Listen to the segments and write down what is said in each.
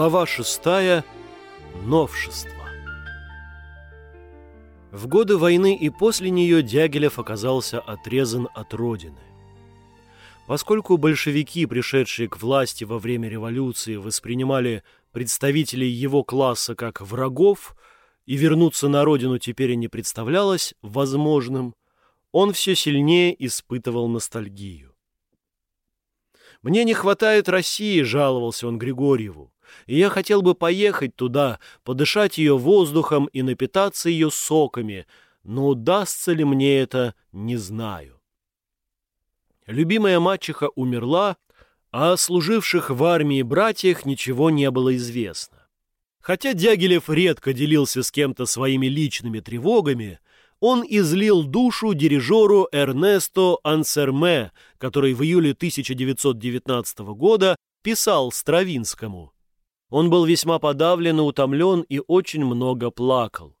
Глава шестая. Новшество. В годы войны и после нее Дягилев оказался отрезан от родины. Поскольку большевики, пришедшие к власти во время революции, воспринимали представителей его класса как врагов, и вернуться на родину теперь не представлялось возможным, он все сильнее испытывал ностальгию. «Мне не хватает России», — жаловался он Григорьеву и я хотел бы поехать туда, подышать ее воздухом и напитаться ее соками, но удастся ли мне это, не знаю. Любимая мачеха умерла, а о служивших в армии братьях ничего не было известно. Хотя Дягилев редко делился с кем-то своими личными тревогами, он излил душу дирижеру Эрнесто Ансерме, который в июле 1919 года писал Стравинскому он был весьма подавлен и утомлен и очень много плакал.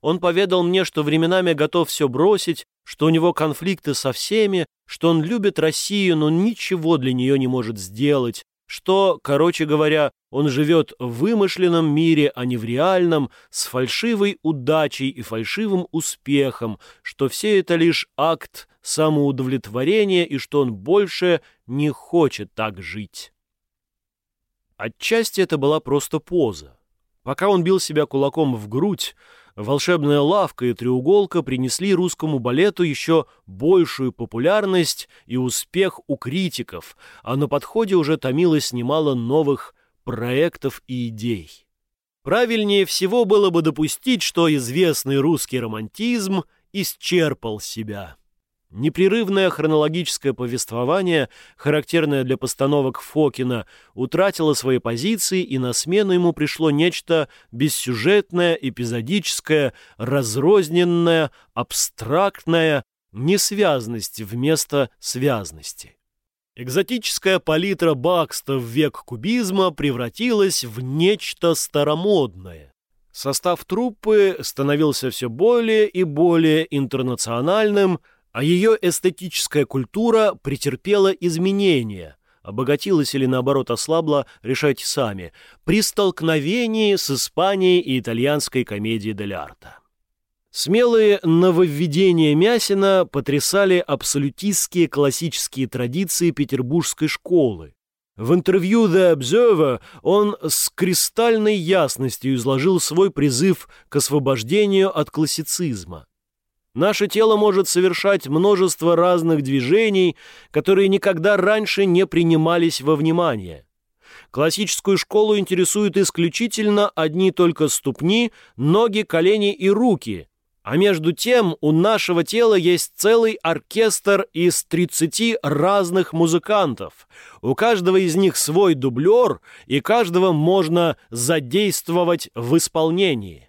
Он поведал мне, что временами готов все бросить, что у него конфликты со всеми, что он любит Россию, но ничего для нее не может сделать, что, короче говоря, он живет в вымышленном мире, а не в реальном, с фальшивой удачей и фальшивым успехом, что все это лишь акт самоудовлетворения и что он больше не хочет так жить. Отчасти это была просто поза. Пока он бил себя кулаком в грудь, волшебная лавка и треуголка принесли русскому балету еще большую популярность и успех у критиков, а на подходе уже томилось немало новых проектов и идей. Правильнее всего было бы допустить, что известный русский романтизм исчерпал себя. Непрерывное хронологическое повествование, характерное для постановок Фокина, утратило свои позиции, и на смену ему пришло нечто бессюжетное, эпизодическое, разрозненное, абстрактное, несвязность вместо связности. Экзотическая палитра Бакста в век кубизма превратилась в нечто старомодное. Состав труппы становился все более и более интернациональным – а ее эстетическая культура претерпела изменения, обогатилась или наоборот ослабла, решайте сами, при столкновении с Испанией и итальянской комедией дель арта. Смелые нововведения Мясина потрясали абсолютистские классические традиции петербургской школы. В интервью The Observer он с кристальной ясностью изложил свой призыв к освобождению от классицизма. Наше тело может совершать множество разных движений, которые никогда раньше не принимались во внимание. Классическую школу интересуют исключительно одни только ступни, ноги, колени и руки. А между тем у нашего тела есть целый оркестр из 30 разных музыкантов. У каждого из них свой дублер, и каждого можно задействовать в исполнении.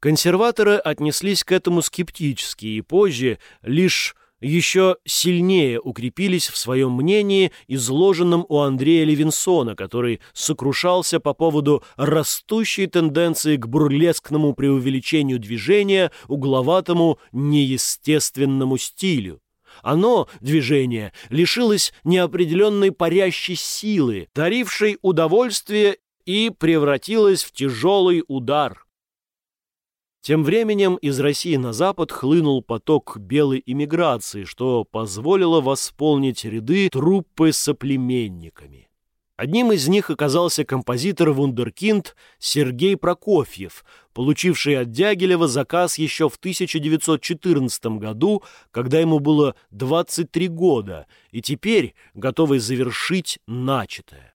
Консерваторы отнеслись к этому скептически и позже лишь еще сильнее укрепились в своем мнении, изложенном у Андрея Левинсона, который сокрушался по поводу растущей тенденции к бурлескному преувеличению движения, угловатому, неестественному стилю. Оно, движение, лишилось неопределенной парящей силы, дарившей удовольствие и превратилось в тяжелый удар – тем временем из России на запад хлынул поток белой иммиграции, что позволило восполнить ряды труппы соплеменниками. Одним из них оказался композитор-вундеркинд Сергей Прокофьев, получивший от Дягилева заказ еще в 1914 году, когда ему было 23 года, и теперь готовый завершить начатое.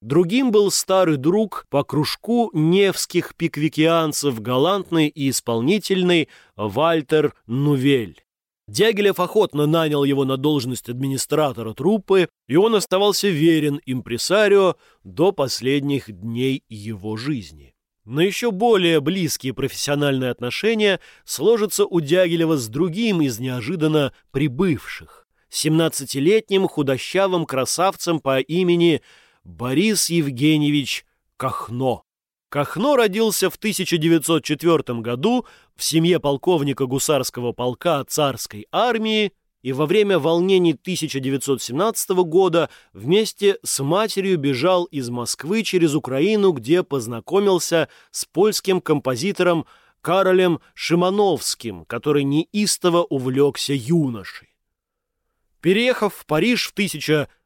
Другим был старый друг по кружку невских пиквикианцев, галантный и исполнительный Вальтер Нувель. Дягилев охотно нанял его на должность администратора труппы, и он оставался верен импресарио до последних дней его жизни. Но еще более близкие профессиональные отношения сложатся у Дягилева с другим из неожиданно прибывших, 17-летним худощавым красавцем по имени Борис Евгеньевич Кахно. Кахно родился в 1904 году в семье полковника гусарского полка царской армии и во время волнений 1917 года вместе с матерью бежал из Москвы через Украину, где познакомился с польским композитором Каролем Шимановским, который неистово увлекся юношей. Переехав в Париж в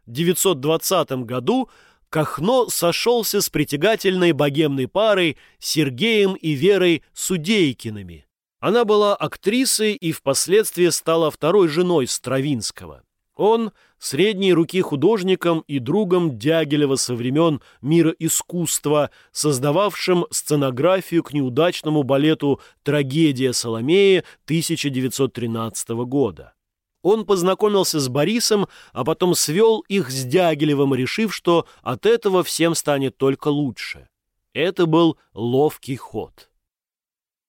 1920 году, Кахно сошелся с притягательной богемной парой Сергеем и Верой Судейкиными. Она была актрисой и впоследствии стала второй женой Стравинского. Он – средней руки художником и другом Дягилева со времен мира искусства, создававшим сценографию к неудачному балету «Трагедия Соломеи» 1913 года. Он познакомился с Борисом, а потом свел их с Дягилевым, решив, что от этого всем станет только лучше. Это был ловкий ход.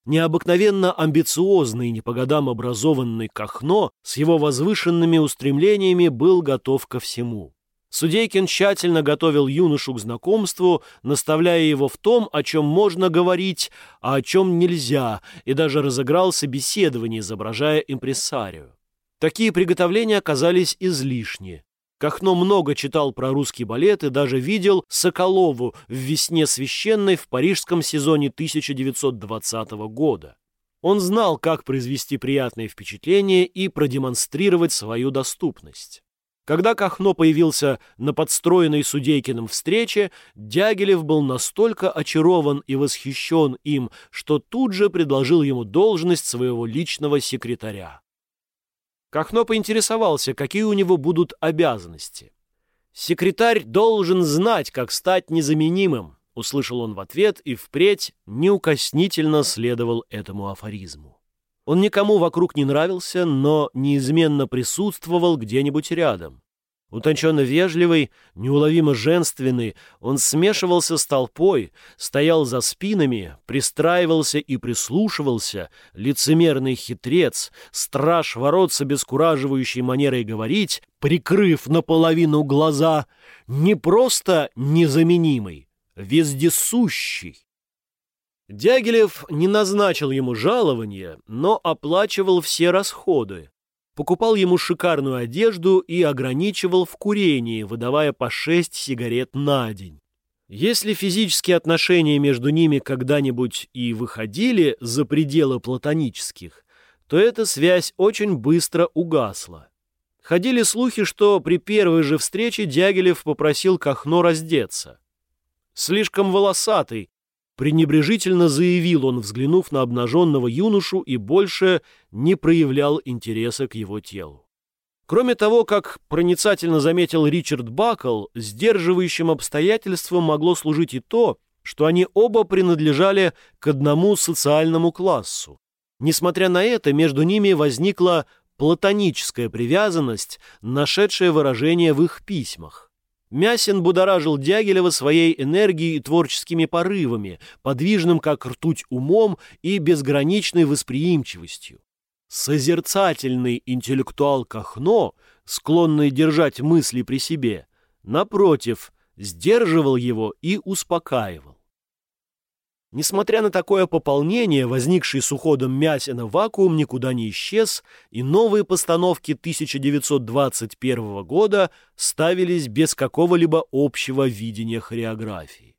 Необыкновенно амбициозный и не по годам образованный Кахно с его возвышенными устремлениями был готов ко всему. Судейкин тщательно готовил юношу к знакомству, наставляя его в том, о чем можно говорить, а о чем нельзя, и даже разыграл собеседование, изображая импрессарию. Такие приготовления оказались излишни. Кахно много читал про русский балет и даже видел Соколову в «Весне священной» в парижском сезоне 1920 года. Он знал, как произвести приятное впечатление и продемонстрировать свою доступность. Когда Кахно появился на подстроенной Судейкиным встрече, Дягилев был настолько очарован и восхищен им, что тут же предложил ему должность своего личного секретаря. Кахно поинтересовался, какие у него будут обязанности. «Секретарь должен знать, как стать незаменимым», — услышал он в ответ и впредь неукоснительно следовал этому афоризму. Он никому вокруг не нравился, но неизменно присутствовал где-нибудь рядом. Утонченно вежливый, неуловимо женственный, он смешивался с толпой, стоял за спинами, пристраивался и прислушивался, лицемерный хитрец, страж ворот с обескураживающей манерой говорить, прикрыв наполовину глаза, не просто незаменимый, вездесущий. Дягилев не назначил ему жалования, но оплачивал все расходы покупал ему шикарную одежду и ограничивал в курении, выдавая по шесть сигарет на день. Если физические отношения между ними когда-нибудь и выходили за пределы платонических, то эта связь очень быстро угасла. Ходили слухи, что при первой же встрече Дягилев попросил Кахно раздеться. Слишком волосатый, пренебрежительно заявил он, взглянув на обнаженного юношу и больше не проявлял интереса к его телу. Кроме того, как проницательно заметил Ричард Бакл, сдерживающим обстоятельством могло служить и то, что они оба принадлежали к одному социальному классу. Несмотря на это, между ними возникла платоническая привязанность, нашедшая выражение в их письмах. Мясин будоражил Дягилева своей энергией и творческими порывами, подвижным как ртуть умом и безграничной восприимчивостью. Созерцательный интеллектуал Кахно, склонный держать мысли при себе, напротив, сдерживал его и успокаивал. Несмотря на такое пополнение, возникший с уходом Мясина вакуум никуда не исчез, и новые постановки 1921 года ставились без какого-либо общего видения хореографии.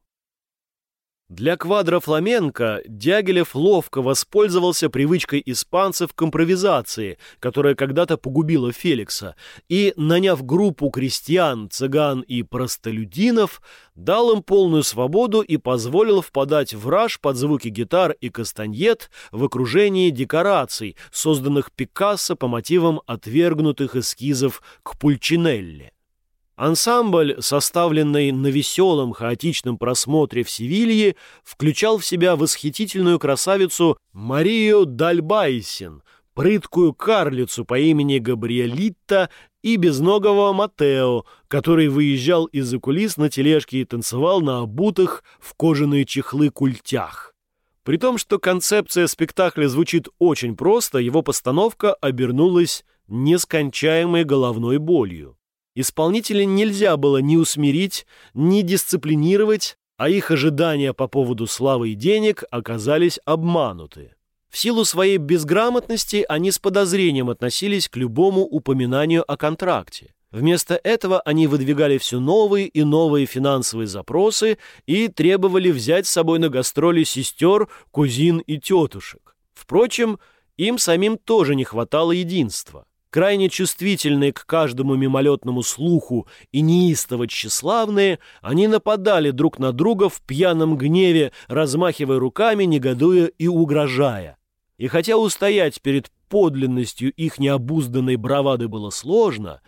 Для квадра фламенко Дягилев ловко воспользовался привычкой испанцев к импровизации, которая когда-то погубила Феликса, и, наняв группу крестьян, цыган и простолюдинов, дал им полную свободу и позволил впадать в раж под звуки гитар и кастаньет в окружении декораций, созданных Пикассо по мотивам отвергнутых эскизов к Пульчинелли. Ансамбль, составленный на веселом хаотичном просмотре в Севилье, включал в себя восхитительную красавицу Марию Дальбайсин, прыткую карлицу по имени Габриэлитта и безногого Матео, который выезжал из-за кулис на тележке и танцевал на обутых в кожаные чехлы культях. При том, что концепция спектакля звучит очень просто, его постановка обернулась нескончаемой головной болью. Исполнителей нельзя было ни усмирить, ни дисциплинировать, а их ожидания по поводу славы и денег оказались обмануты. В силу своей безграмотности они с подозрением относились к любому упоминанию о контракте. Вместо этого они выдвигали все новые и новые финансовые запросы и требовали взять с собой на гастроли сестер, кузин и тетушек. Впрочем, им самим тоже не хватало единства. Крайне чувствительные к каждому мимолетному слуху и неистово тщеславные, они нападали друг на друга в пьяном гневе, размахивая руками, негодуя и угрожая. И хотя устоять перед подлинностью их необузданной бравады было сложно,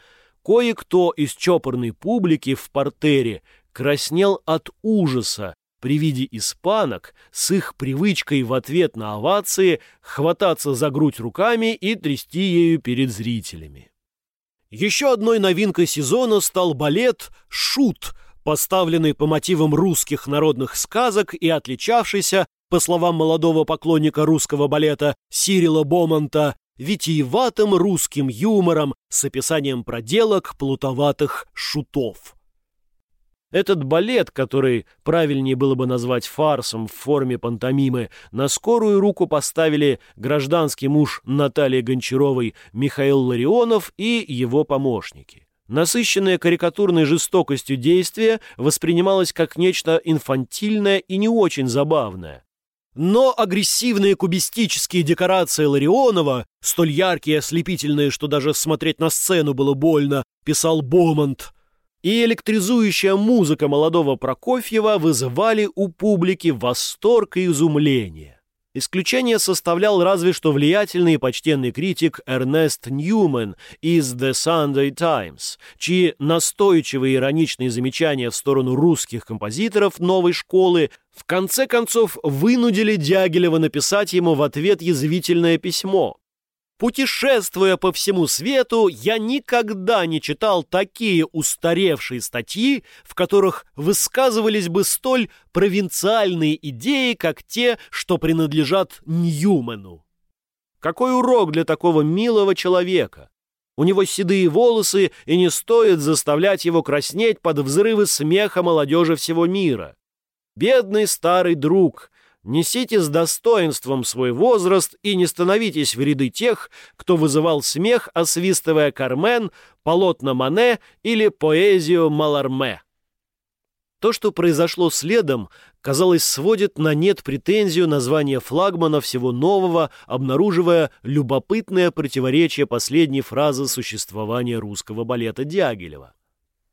кое-кто из чопорной публики в портере краснел от ужаса при виде испанок с их привычкой в ответ на овации хвататься за грудь руками и трясти ею перед зрителями. Еще одной новинкой сезона стал балет «Шут», поставленный по мотивам русских народных сказок и отличавшийся, по словам молодого поклонника русского балета Сирила Бомонта, витиеватым русским юмором с описанием проделок плутоватых шутов. Этот балет, который правильнее было бы назвать фарсом в форме пантомимы, на скорую руку поставили гражданский муж Натальи Гончаровой Михаил Ларионов и его помощники. Насыщенное карикатурной жестокостью действие воспринималось как нечто инфантильное и не очень забавное. Но агрессивные кубистические декорации Ларионова, столь яркие и ослепительные, что даже смотреть на сцену было больно, писал Бомонт, и электризующая музыка молодого Прокофьева вызывали у публики восторг и изумление. Исключение составлял разве что влиятельный и почтенный критик Эрнест Ньюман из The Sunday Times, чьи настойчивые ироничные замечания в сторону русских композиторов новой школы в конце концов вынудили Дягилева написать ему в ответ язвительное письмо, Путешествуя по всему свету, я никогда не читал такие устаревшие статьи, в которых высказывались бы столь провинциальные идеи, как те, что принадлежат Ньюмену. Какой урок для такого милого человека! У него седые волосы, и не стоит заставлять его краснеть под взрывы смеха молодежи всего мира. Бедный старый друг, Несите с достоинством свой возраст и не становитесь в ряды тех, кто вызывал смех, освистывая Кармен, полотна Мане или поэзию Маларме. То, что произошло следом, казалось, сводит на нет претензию названия флагмана всего нового, обнаруживая любопытное противоречие последней фразы существования русского балета Дягилева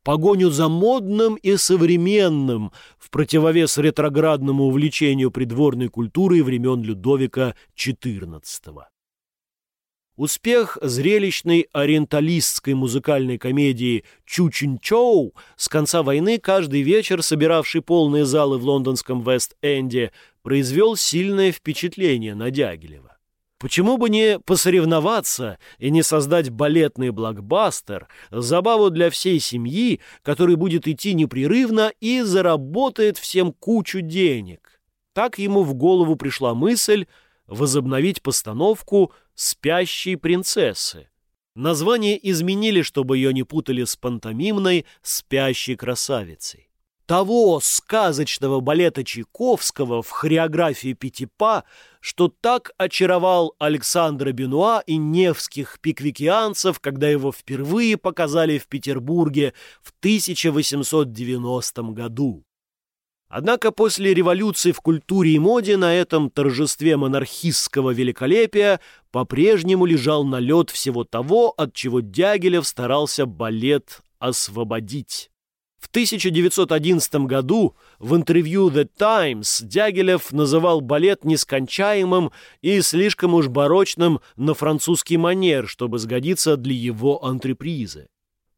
погоню за модным и современным в противовес ретроградному увлечению придворной культурой времен Людовика XIV. Успех зрелищной ориенталистской музыкальной комедии «Чучин-Чоу» с конца войны каждый вечер, собиравший полные залы в лондонском Вест-Энде, произвел сильное впечатление на Дягилева. Почему бы не посоревноваться и не создать балетный блокбастер, забаву для всей семьи, который будет идти непрерывно и заработает всем кучу денег? Так ему в голову пришла мысль возобновить постановку «Спящей принцессы». Название изменили, чтобы ее не путали с пантомимной «Спящей красавицей» того сказочного балета Чайковского в хореографии Пятипа, что так очаровал Александра Бенуа и невских пиквикианцев, когда его впервые показали в Петербурге в 1890 году. Однако после революции в культуре и моде на этом торжестве монархистского великолепия по-прежнему лежал налет всего того, от чего Дягилев старался балет освободить. В 1911 году в интервью The Times Дягилев называл балет нескончаемым и слишком уж барочным на французский манер, чтобы сгодиться для его антрепризы.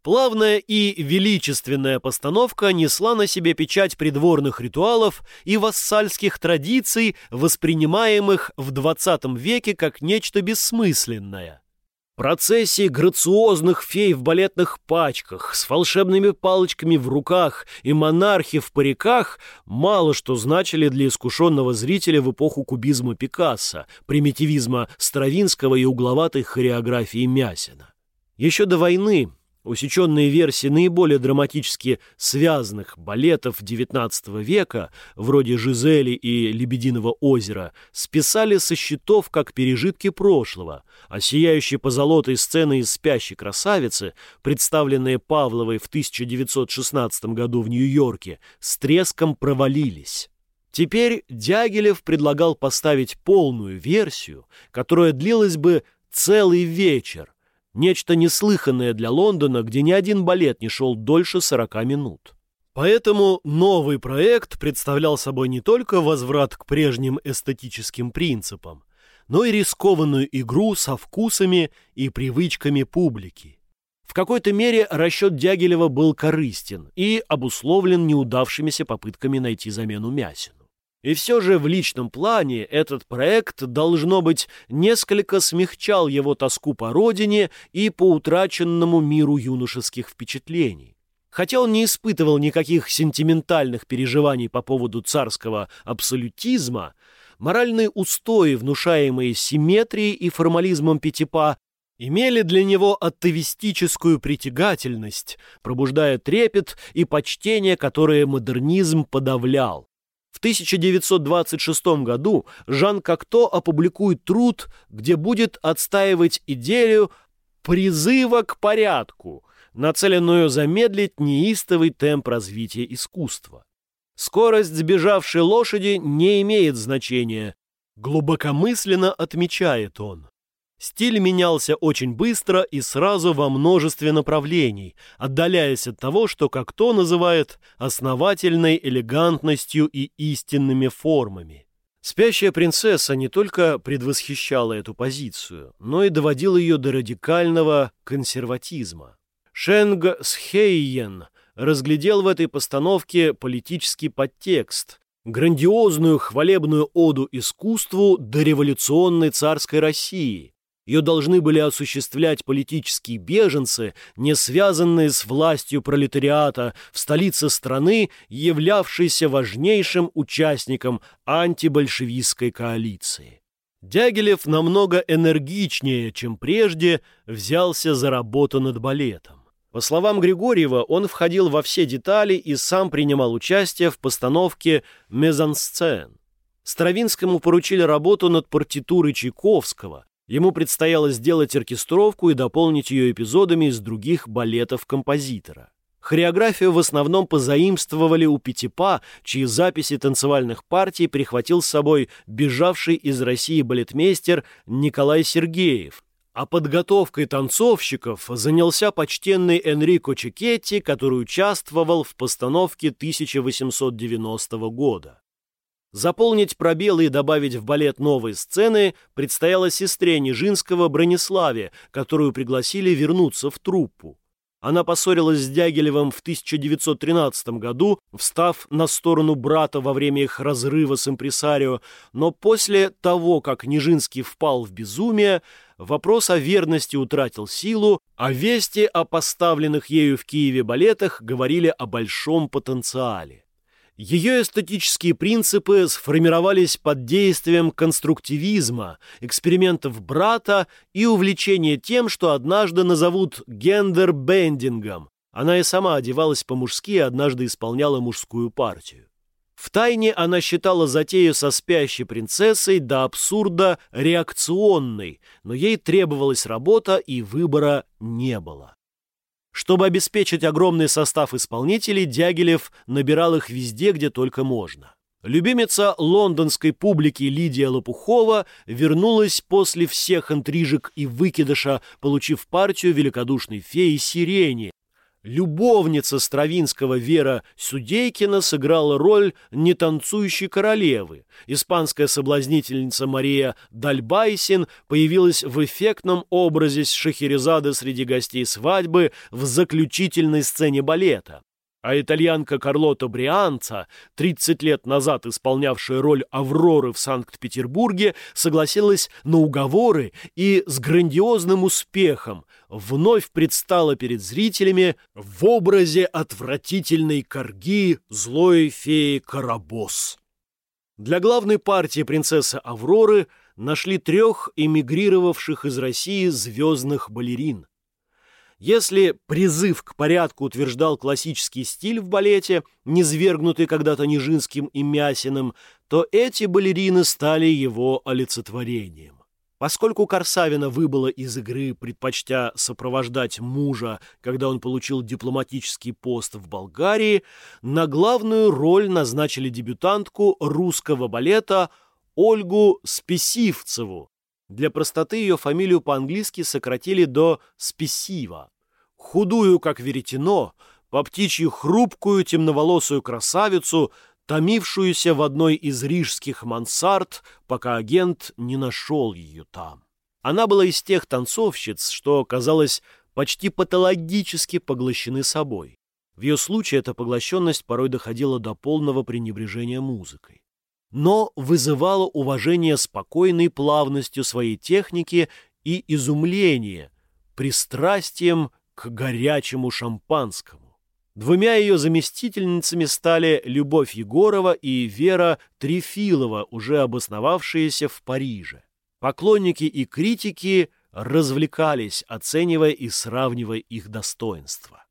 Плавная и величественная постановка несла на себе печать придворных ритуалов и вассальских традиций, воспринимаемых в XX веке как нечто бессмысленное. Процессии грациозных фей в балетных пачках, с волшебными палочками в руках и монархи в париках мало что значили для искушенного зрителя в эпоху кубизма Пикассо, примитивизма Стравинского и угловатой хореографии Мясина. Еще до войны Усеченные версии наиболее драматически связанных балетов XIX века, вроде «Жизели» и «Лебединого озера», списали со счетов как пережитки прошлого, а сияющие позолотой сцены из «Спящей красавицы», представленные Павловой в 1916 году в Нью-Йорке, с треском провалились. Теперь Дягилев предлагал поставить полную версию, которая длилась бы целый вечер, Нечто неслыханное для Лондона, где ни один балет не шел дольше 40 минут. Поэтому новый проект представлял собой не только возврат к прежним эстетическим принципам, но и рискованную игру со вкусами и привычками публики. В какой-то мере расчет Дягилева был корыстен и обусловлен неудавшимися попытками найти замену Мясину. И все же в личном плане этот проект, должно быть, несколько смягчал его тоску по родине и по утраченному миру юношеских впечатлений. Хотя он не испытывал никаких сентиментальных переживаний по поводу царского абсолютизма, моральные устои, внушаемые симметрией и формализмом Пятипа, имели для него атовистическую притягательность, пробуждая трепет и почтение, которое модернизм подавлял. В 1926 году Жан Кокто опубликует труд, где будет отстаивать идею призыва к порядку, нацеленную замедлить неистовый темп развития искусства. Скорость сбежавшей лошади не имеет значения, глубокомысленно отмечает он. Стиль менялся очень быстро и сразу во множестве направлений, отдаляясь от того, что как то называет основательной элегантностью и истинными формами. Спящая принцесса не только предвосхищала эту позицию, но и доводила ее до радикального консерватизма. Шенг Схейен разглядел в этой постановке политический подтекст, грандиозную хвалебную оду искусству до революционной царской России, ее должны были осуществлять политические беженцы, не связанные с властью пролетариата в столице страны, являвшейся важнейшим участником антибольшевистской коалиции. Дягилев намного энергичнее, чем прежде, взялся за работу над балетом. По словам Григорьева, он входил во все детали и сам принимал участие в постановке «Мезансцен». Стравинскому поручили работу над партитурой Чайковского, Ему предстояло сделать оркестровку и дополнить ее эпизодами из других балетов композитора. Хореографию в основном позаимствовали у Пятипа, чьи записи танцевальных партий прихватил с собой бежавший из России балетмейстер Николай Сергеев, а подготовкой танцовщиков занялся почтенный Энрико Чекетти, который участвовал в постановке 1890 года. Заполнить пробелы и добавить в балет новые сцены предстояло сестре Нижинского Брониславе, которую пригласили вернуться в труппу. Она поссорилась с Дягилевым в 1913 году, встав на сторону брата во время их разрыва с импресарио, но после того, как Нижинский впал в безумие, вопрос о верности утратил силу, а вести о поставленных ею в Киеве балетах говорили о большом потенциале. Ее эстетические принципы сформировались под действием конструктивизма, экспериментов брата и увлечения тем, что однажды назовут гендер-бендингом. Она и сама одевалась по-мужски и однажды исполняла мужскую партию. Втайне она считала затею со спящей принцессой до абсурда реакционной, но ей требовалась работа и выбора не было. Чтобы обеспечить огромный состав исполнителей, Дягилев набирал их везде, где только можно. Любимица лондонской публики Лидия Лопухова вернулась после всех интрижек и выкидыша, получив партию великодушной феи Сирени, Любовница Стравинского Вера Судейкина сыграла роль нетанцующей королевы. Испанская соблазнительница Мария Дальбайсин появилась в эффектном образе Шахерезады среди гостей свадьбы в заключительной сцене балета. А итальянка Карлота Брианца, 30 лет назад исполнявшая роль Авроры в Санкт-Петербурге, согласилась на уговоры и с грандиозным успехом вновь предстала перед зрителями в образе отвратительной корги злой феи Карабос. Для главной партии принцессы Авроры нашли трех эмигрировавших из России звездных балерин. Если призыв к порядку утверждал классический стиль в балете, низвергнутый когда-то Нижинским и Мясиным, то эти балерины стали его олицетворением. Поскольку Корсавина выбыла из игры, предпочтя сопровождать мужа, когда он получил дипломатический пост в Болгарии, на главную роль назначили дебютантку русского балета Ольгу Спесивцеву. Для простоты ее фамилию по-английски сократили до Спесива. Худую, как веретено, по птичью хрупкую темноволосую красавицу – томившуюся в одной из рижских мансард, пока агент не нашел ее там. Она была из тех танцовщиц, что, казалось, почти патологически поглощены собой. В ее случае эта поглощенность порой доходила до полного пренебрежения музыкой. Но вызывала уважение спокойной плавностью своей техники и изумление, пристрастием к горячему шампанскому. Двумя ее заместительницами стали Любовь Егорова и Вера Трифилова, уже обосновавшиеся в Париже. Поклонники и критики развлекались, оценивая и сравнивая их достоинства.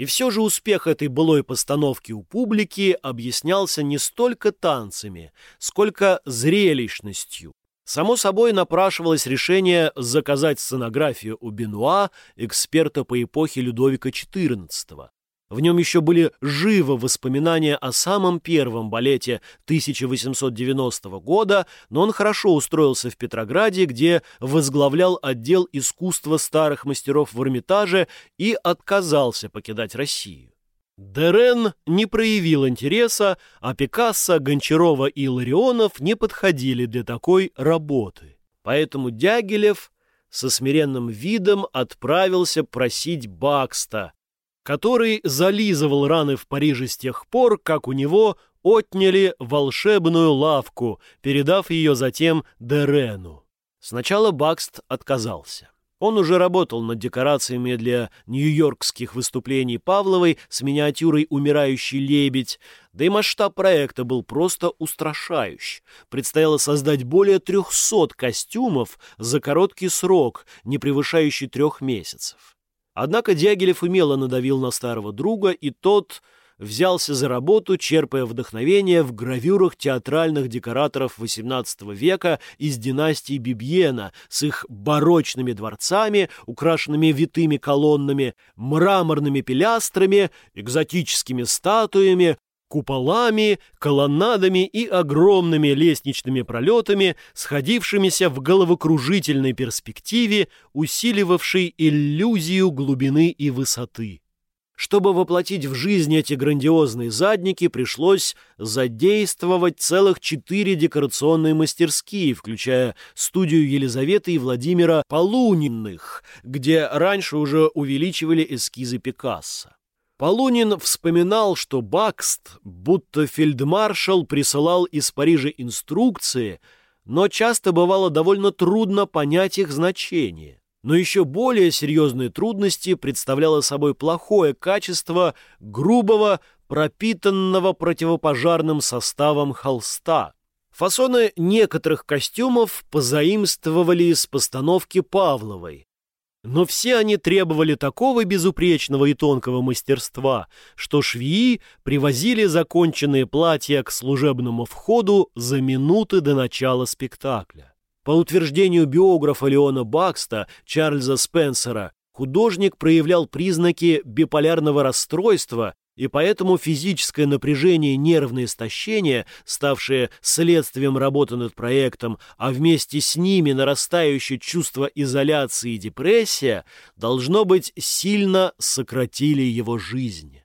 И все же успех этой былой постановки у публики объяснялся не столько танцами, сколько зрелищностью. Само собой напрашивалось решение заказать сценографию у Бенуа, эксперта по эпохе Людовика XIV, в нем еще были живы воспоминания о самом первом балете 1890 года, но он хорошо устроился в Петрограде, где возглавлял отдел искусства старых мастеров в Эрмитаже и отказался покидать Россию. Дерен не проявил интереса, а Пикассо, Гончарова и Ларионов не подходили для такой работы. Поэтому Дягилев со смиренным видом отправился просить Бакста, который зализывал раны в Париже с тех пор, как у него отняли волшебную лавку, передав ее затем Дерену. Сначала Бакст отказался. Он уже работал над декорациями для нью-йоркских выступлений Павловой с миниатюрой «Умирающий лебедь», да и масштаб проекта был просто устрашающий. Предстояло создать более 300 костюмов за короткий срок, не превышающий трех месяцев. Однако Дягилев умело надавил на старого друга, и тот взялся за работу, черпая вдохновение в гравюрах театральных декораторов XVIII века из династии Бибьена с их барочными дворцами, украшенными витыми колоннами, мраморными пилястрами, экзотическими статуями, куполами, колоннадами и огромными лестничными пролетами, сходившимися в головокружительной перспективе, усиливавшей иллюзию глубины и высоты. Чтобы воплотить в жизнь эти грандиозные задники, пришлось задействовать целых четыре декорационные мастерские, включая студию Елизаветы и Владимира Полуниных, где раньше уже увеличивали эскизы Пикассо. Полунин вспоминал, что Бакст, будто фельдмаршал, присылал из Парижа инструкции, но часто бывало довольно трудно понять их значение. Но еще более серьезные трудности представляло собой плохое качество грубого, пропитанного противопожарным составом холста. Фасоны некоторых костюмов позаимствовали из постановки Павловой, но все они требовали такого безупречного и тонкого мастерства, что швеи привозили законченные платья к служебному входу за минуты до начала спектакля. По утверждению биографа Леона Бакста, Чарльза Спенсера, художник проявлял признаки биполярного расстройства и поэтому физическое напряжение и нервное истощение, ставшее следствием работы над проектом, а вместе с ними нарастающее чувство изоляции и депрессия, должно быть, сильно сократили его жизнь.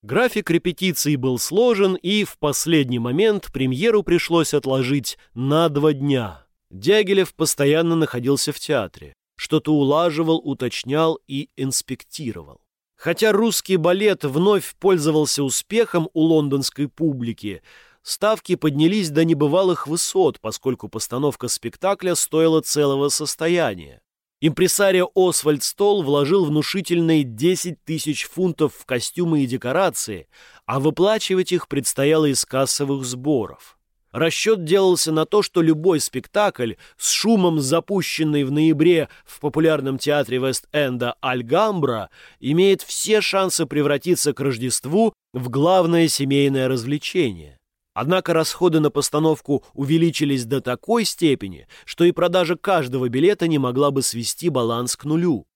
График репетиций был сложен, и в последний момент премьеру пришлось отложить на два дня. Дягилев постоянно находился в театре, что-то улаживал, уточнял и инспектировал. Хотя русский балет вновь пользовался успехом у лондонской публики, ставки поднялись до небывалых высот, поскольку постановка спектакля стоила целого состояния. Импресарио Освальд Стол вложил внушительные 10 тысяч фунтов в костюмы и декорации, а выплачивать их предстояло из кассовых сборов. Расчет делался на то, что любой спектакль с шумом, запущенный в ноябре в популярном театре Вест-Энда «Альгамбра», имеет все шансы превратиться к Рождеству в главное семейное развлечение. Однако расходы на постановку увеличились до такой степени, что и продажа каждого билета не могла бы свести баланс к нулю.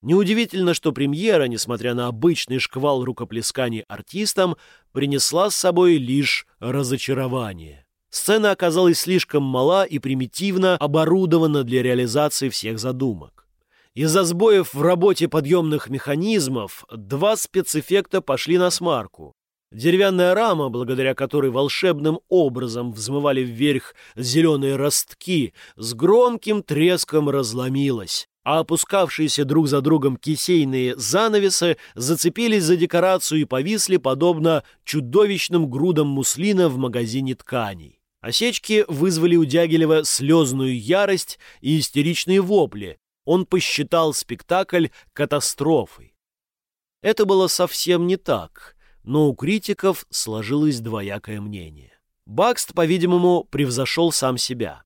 Неудивительно, что премьера, несмотря на обычный шквал рукоплесканий артистам, принесла с собой лишь разочарование. Сцена оказалась слишком мала и примитивно оборудована для реализации всех задумок. Из-за сбоев в работе подъемных механизмов два спецэффекта пошли на смарку. Деревянная рама, благодаря которой волшебным образом взмывали вверх зеленые ростки, с громким треском разломилась, а опускавшиеся друг за другом кисейные занавесы зацепились за декорацию и повисли, подобно чудовищным грудам муслина в магазине тканей. Осечки вызвали у Дягилева слезную ярость и истеричные вопли. Он посчитал спектакль катастрофой. Это было совсем не так, но у критиков сложилось двоякое мнение. Бакст, по-видимому, превзошел сам себя.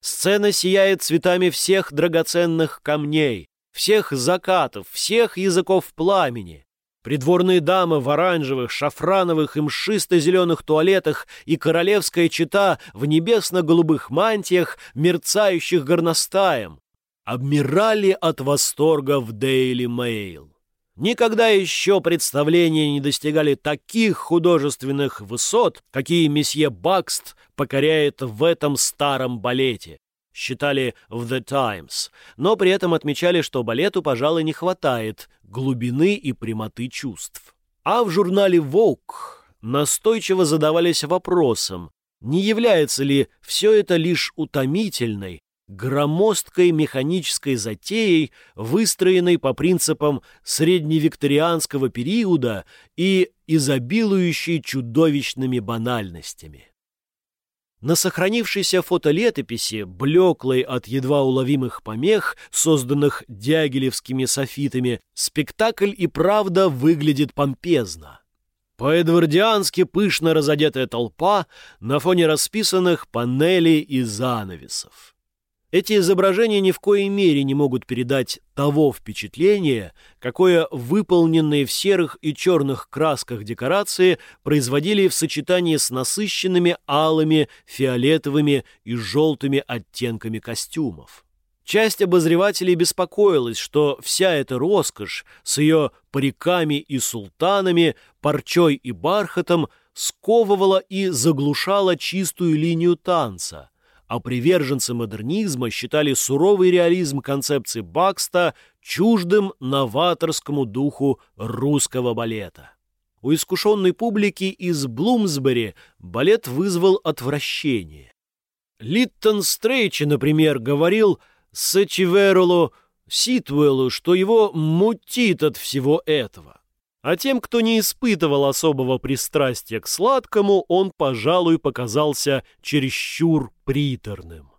Сцена сияет цветами всех драгоценных камней, всех закатов, всех языков пламени. Придворные дамы в оранжевых, шафрановых и мшисто-зеленых туалетах и королевская чита в небесно-голубых мантиях, мерцающих горностаем, обмирали от восторга в Daily Mail. Никогда еще представления не достигали таких художественных высот, какие месье Бакст покоряет в этом старом балете, считали в The Times, но при этом отмечали, что балету, пожалуй, не хватает глубины и прямоты чувств. А в журнале Vogue настойчиво задавались вопросом, не является ли все это лишь утомительной, громоздкой механической затеей, выстроенной по принципам средневикторианского периода и изобилующей чудовищными банальностями. На сохранившейся фотолетописи, блеклой от едва уловимых помех, созданных дягилевскими софитами, спектакль и правда выглядит помпезно. По-эдвардиански пышно разодетая толпа на фоне расписанных панелей и занавесов. Эти изображения ни в коей мере не могут передать того впечатления, какое выполненные в серых и черных красках декорации производили в сочетании с насыщенными алыми, фиолетовыми и желтыми оттенками костюмов. Часть обозревателей беспокоилась, что вся эта роскошь с ее париками и султанами, парчой и бархатом сковывала и заглушала чистую линию танца – а приверженцы модернизма считали суровый реализм концепции Бакста чуждым новаторскому духу русского балета. У искушенной публики из Блумсбери балет вызвал отвращение. Литтон Стрейчи, например, говорил Сачиверулу Ситуэлу, что его мутит от всего этого. А тем, кто не испытывал особого пристрастия к сладкому, он, пожалуй, показался чересчур приторным.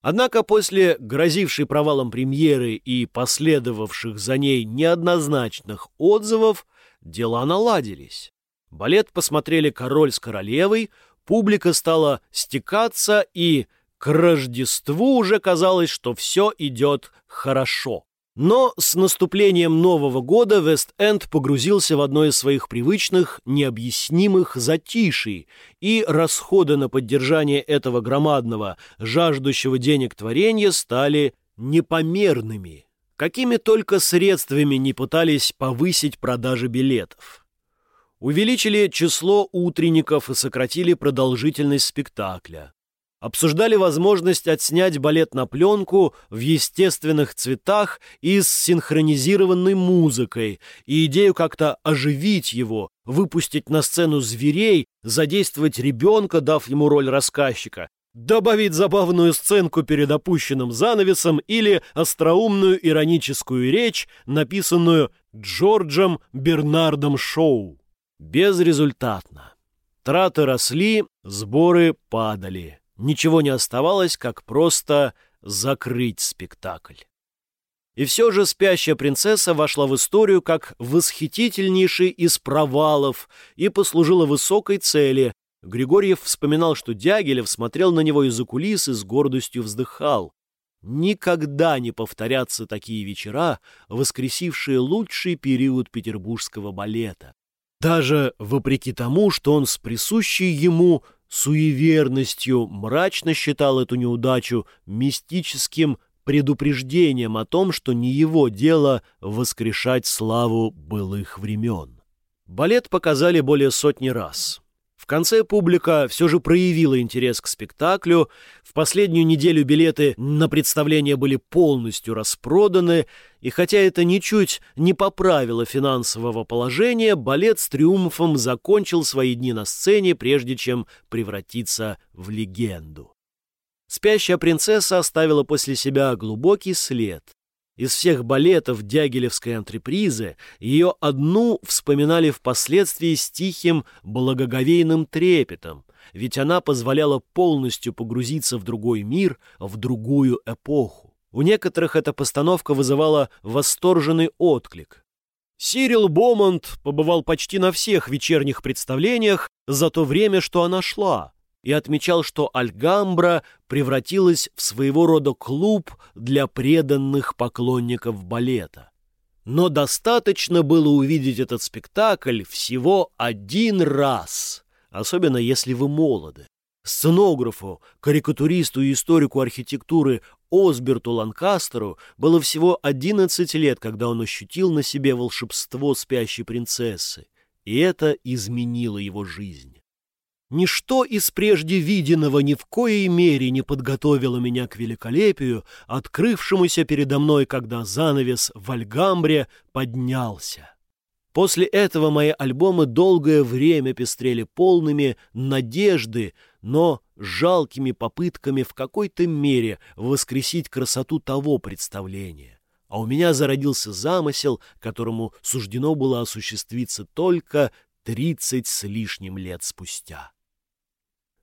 Однако после грозившей провалом премьеры и последовавших за ней неоднозначных отзывов дела наладились. Балет посмотрели король с королевой, публика стала стекаться, и к Рождеству уже казалось, что все идет хорошо. Но с наступлением Нового года Вест-Энд погрузился в одно из своих привычных, необъяснимых затиший, и расходы на поддержание этого громадного, жаждущего денег творения стали непомерными. Какими только средствами не пытались повысить продажи билетов. Увеличили число утренников и сократили продолжительность спектакля обсуждали возможность отснять балет на пленку в естественных цветах и с синхронизированной музыкой, и идею как-то оживить его, выпустить на сцену зверей, задействовать ребенка, дав ему роль рассказчика, добавить забавную сценку перед опущенным занавесом или остроумную ироническую речь, написанную Джорджем Бернардом Шоу. Безрезультатно. Траты росли, сборы падали ничего не оставалось, как просто закрыть спектакль. И все же «Спящая принцесса» вошла в историю как восхитительнейший из провалов и послужила высокой цели Григорьев вспоминал, что Дягилев смотрел на него из-за кулис и с гордостью вздыхал. Никогда не повторятся такие вечера, воскресившие лучший период петербургского балета. Даже вопреки тому, что он с присущей ему суеверностью мрачно считал эту неудачу мистическим предупреждением о том, что не его дело воскрешать славу былых времен. Балет показали более сотни раз. Конце публика все же проявила интерес к спектаклю. В последнюю неделю билеты на представление были полностью распроданы, и хотя это ничуть не поправило финансового положения, балет с триумфом закончил свои дни на сцене, прежде чем превратиться в легенду. «Спящая принцесса» оставила после себя глубокий след. Из всех балетов дягилевской антрепризы ее одну вспоминали впоследствии с тихим благоговейным трепетом, ведь она позволяла полностью погрузиться в другой мир, в другую эпоху. У некоторых эта постановка вызывала восторженный отклик. Сирил Бомонд побывал почти на всех вечерних представлениях за то время, что она шла, и отмечал, что Альгамбра превратилась в своего рода клуб для преданных поклонников балета. Но достаточно было увидеть этот спектакль всего один раз, особенно если вы молоды. Сценографу, карикатуристу и историку архитектуры Осберту Ланкастеру было всего 11 лет, когда он ощутил на себе волшебство спящей принцессы, и это изменило его жизнь. Ничто из прежде виденного ни в коей мере не подготовило меня к великолепию, открывшемуся передо мной, когда занавес в Альгамбре поднялся. После этого мои альбомы долгое время пестрели полными надежды, но жалкими попытками в какой-то мере воскресить красоту того представления. А у меня зародился замысел, которому суждено было осуществиться только тридцать с лишним лет спустя.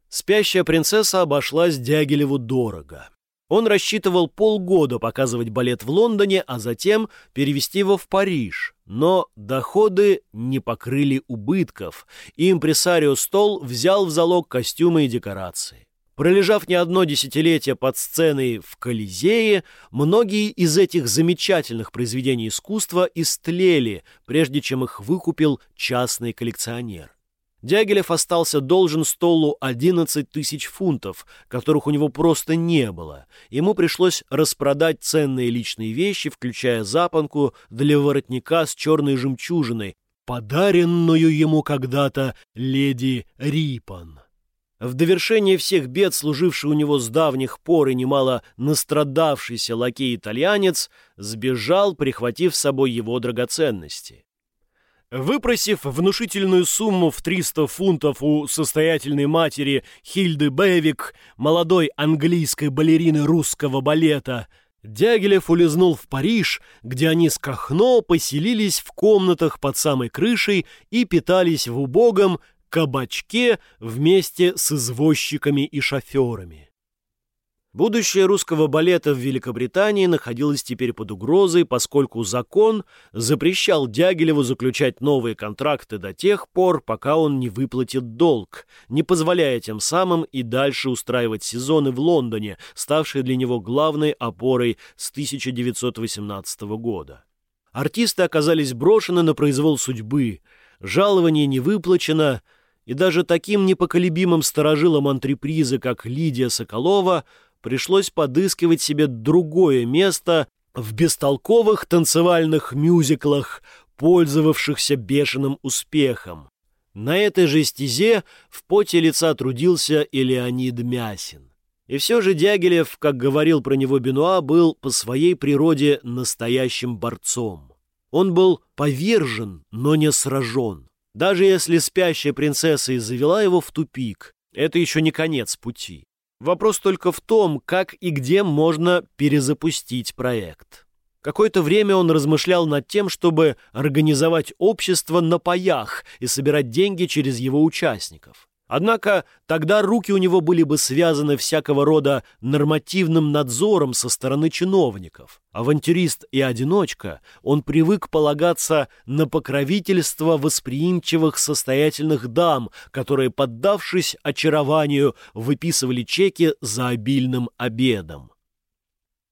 Спящая принцесса обошлась Дягилеву дорого. Он рассчитывал полгода показывать балет в Лондоне, а затем перевести его в Париж. Но доходы не покрыли убытков, и импресарио Стол взял в залог костюмы и декорации. Пролежав не одно десятилетие под сценой в Колизее, многие из этих замечательных произведений искусства истлели, прежде чем их выкупил частный коллекционер. Дягилев остался должен столу 11 тысяч фунтов, которых у него просто не было. Ему пришлось распродать ценные личные вещи, включая запонку для воротника с черной жемчужиной, подаренную ему когда-то леди Рипан. В довершение всех бед, служивший у него с давних пор и немало настрадавшийся лакей-итальянец, сбежал, прихватив с собой его драгоценности. Выпросив внушительную сумму в 300 фунтов у состоятельной матери Хильды Бевик, молодой английской балерины русского балета, Дягилев улизнул в Париж, где они с Кахно поселились в комнатах под самой крышей и питались в убогом кабачке вместе с извозчиками и шоферами. Будущее русского балета в Великобритании находилось теперь под угрозой, поскольку закон запрещал Дягилеву заключать новые контракты до тех пор, пока он не выплатит долг, не позволяя тем самым и дальше устраивать сезоны в Лондоне, ставшие для него главной опорой с 1918 года. Артисты оказались брошены на произвол судьбы, жалование не выплачено, и даже таким непоколебимым сторожилом антрепризы, как Лидия Соколова, пришлось подыскивать себе другое место в бестолковых танцевальных мюзиклах, пользовавшихся бешеным успехом. На этой же стезе в поте лица трудился и Леонид Мясин. И все же Дягилев, как говорил про него Бенуа, был по своей природе настоящим борцом. Он был повержен, но не сражен. Даже если спящая принцесса и завела его в тупик, это еще не конец пути. Вопрос только в том, как и где можно перезапустить проект. Какое-то время он размышлял над тем, чтобы организовать общество на паях и собирать деньги через его участников. Однако тогда руки у него были бы связаны всякого рода нормативным надзором со стороны чиновников. Авантюрист и одиночка, он привык полагаться на покровительство восприимчивых состоятельных дам, которые, поддавшись очарованию, выписывали чеки за обильным обедом.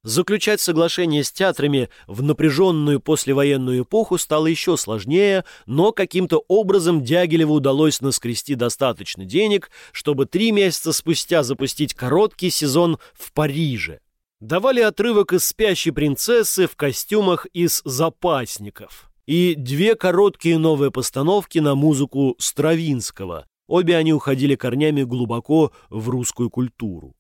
Заключать соглашение с театрами в напряженную послевоенную эпоху стало еще сложнее, но каким-то образом Дягилеву удалось наскрести достаточно денег, чтобы три месяца спустя запустить короткий сезон в Париже. Давали отрывок из «Спящей принцессы» в костюмах из запасников и две короткие новые постановки на музыку Стравинского. Обе они уходили корнями глубоко в русскую культуру.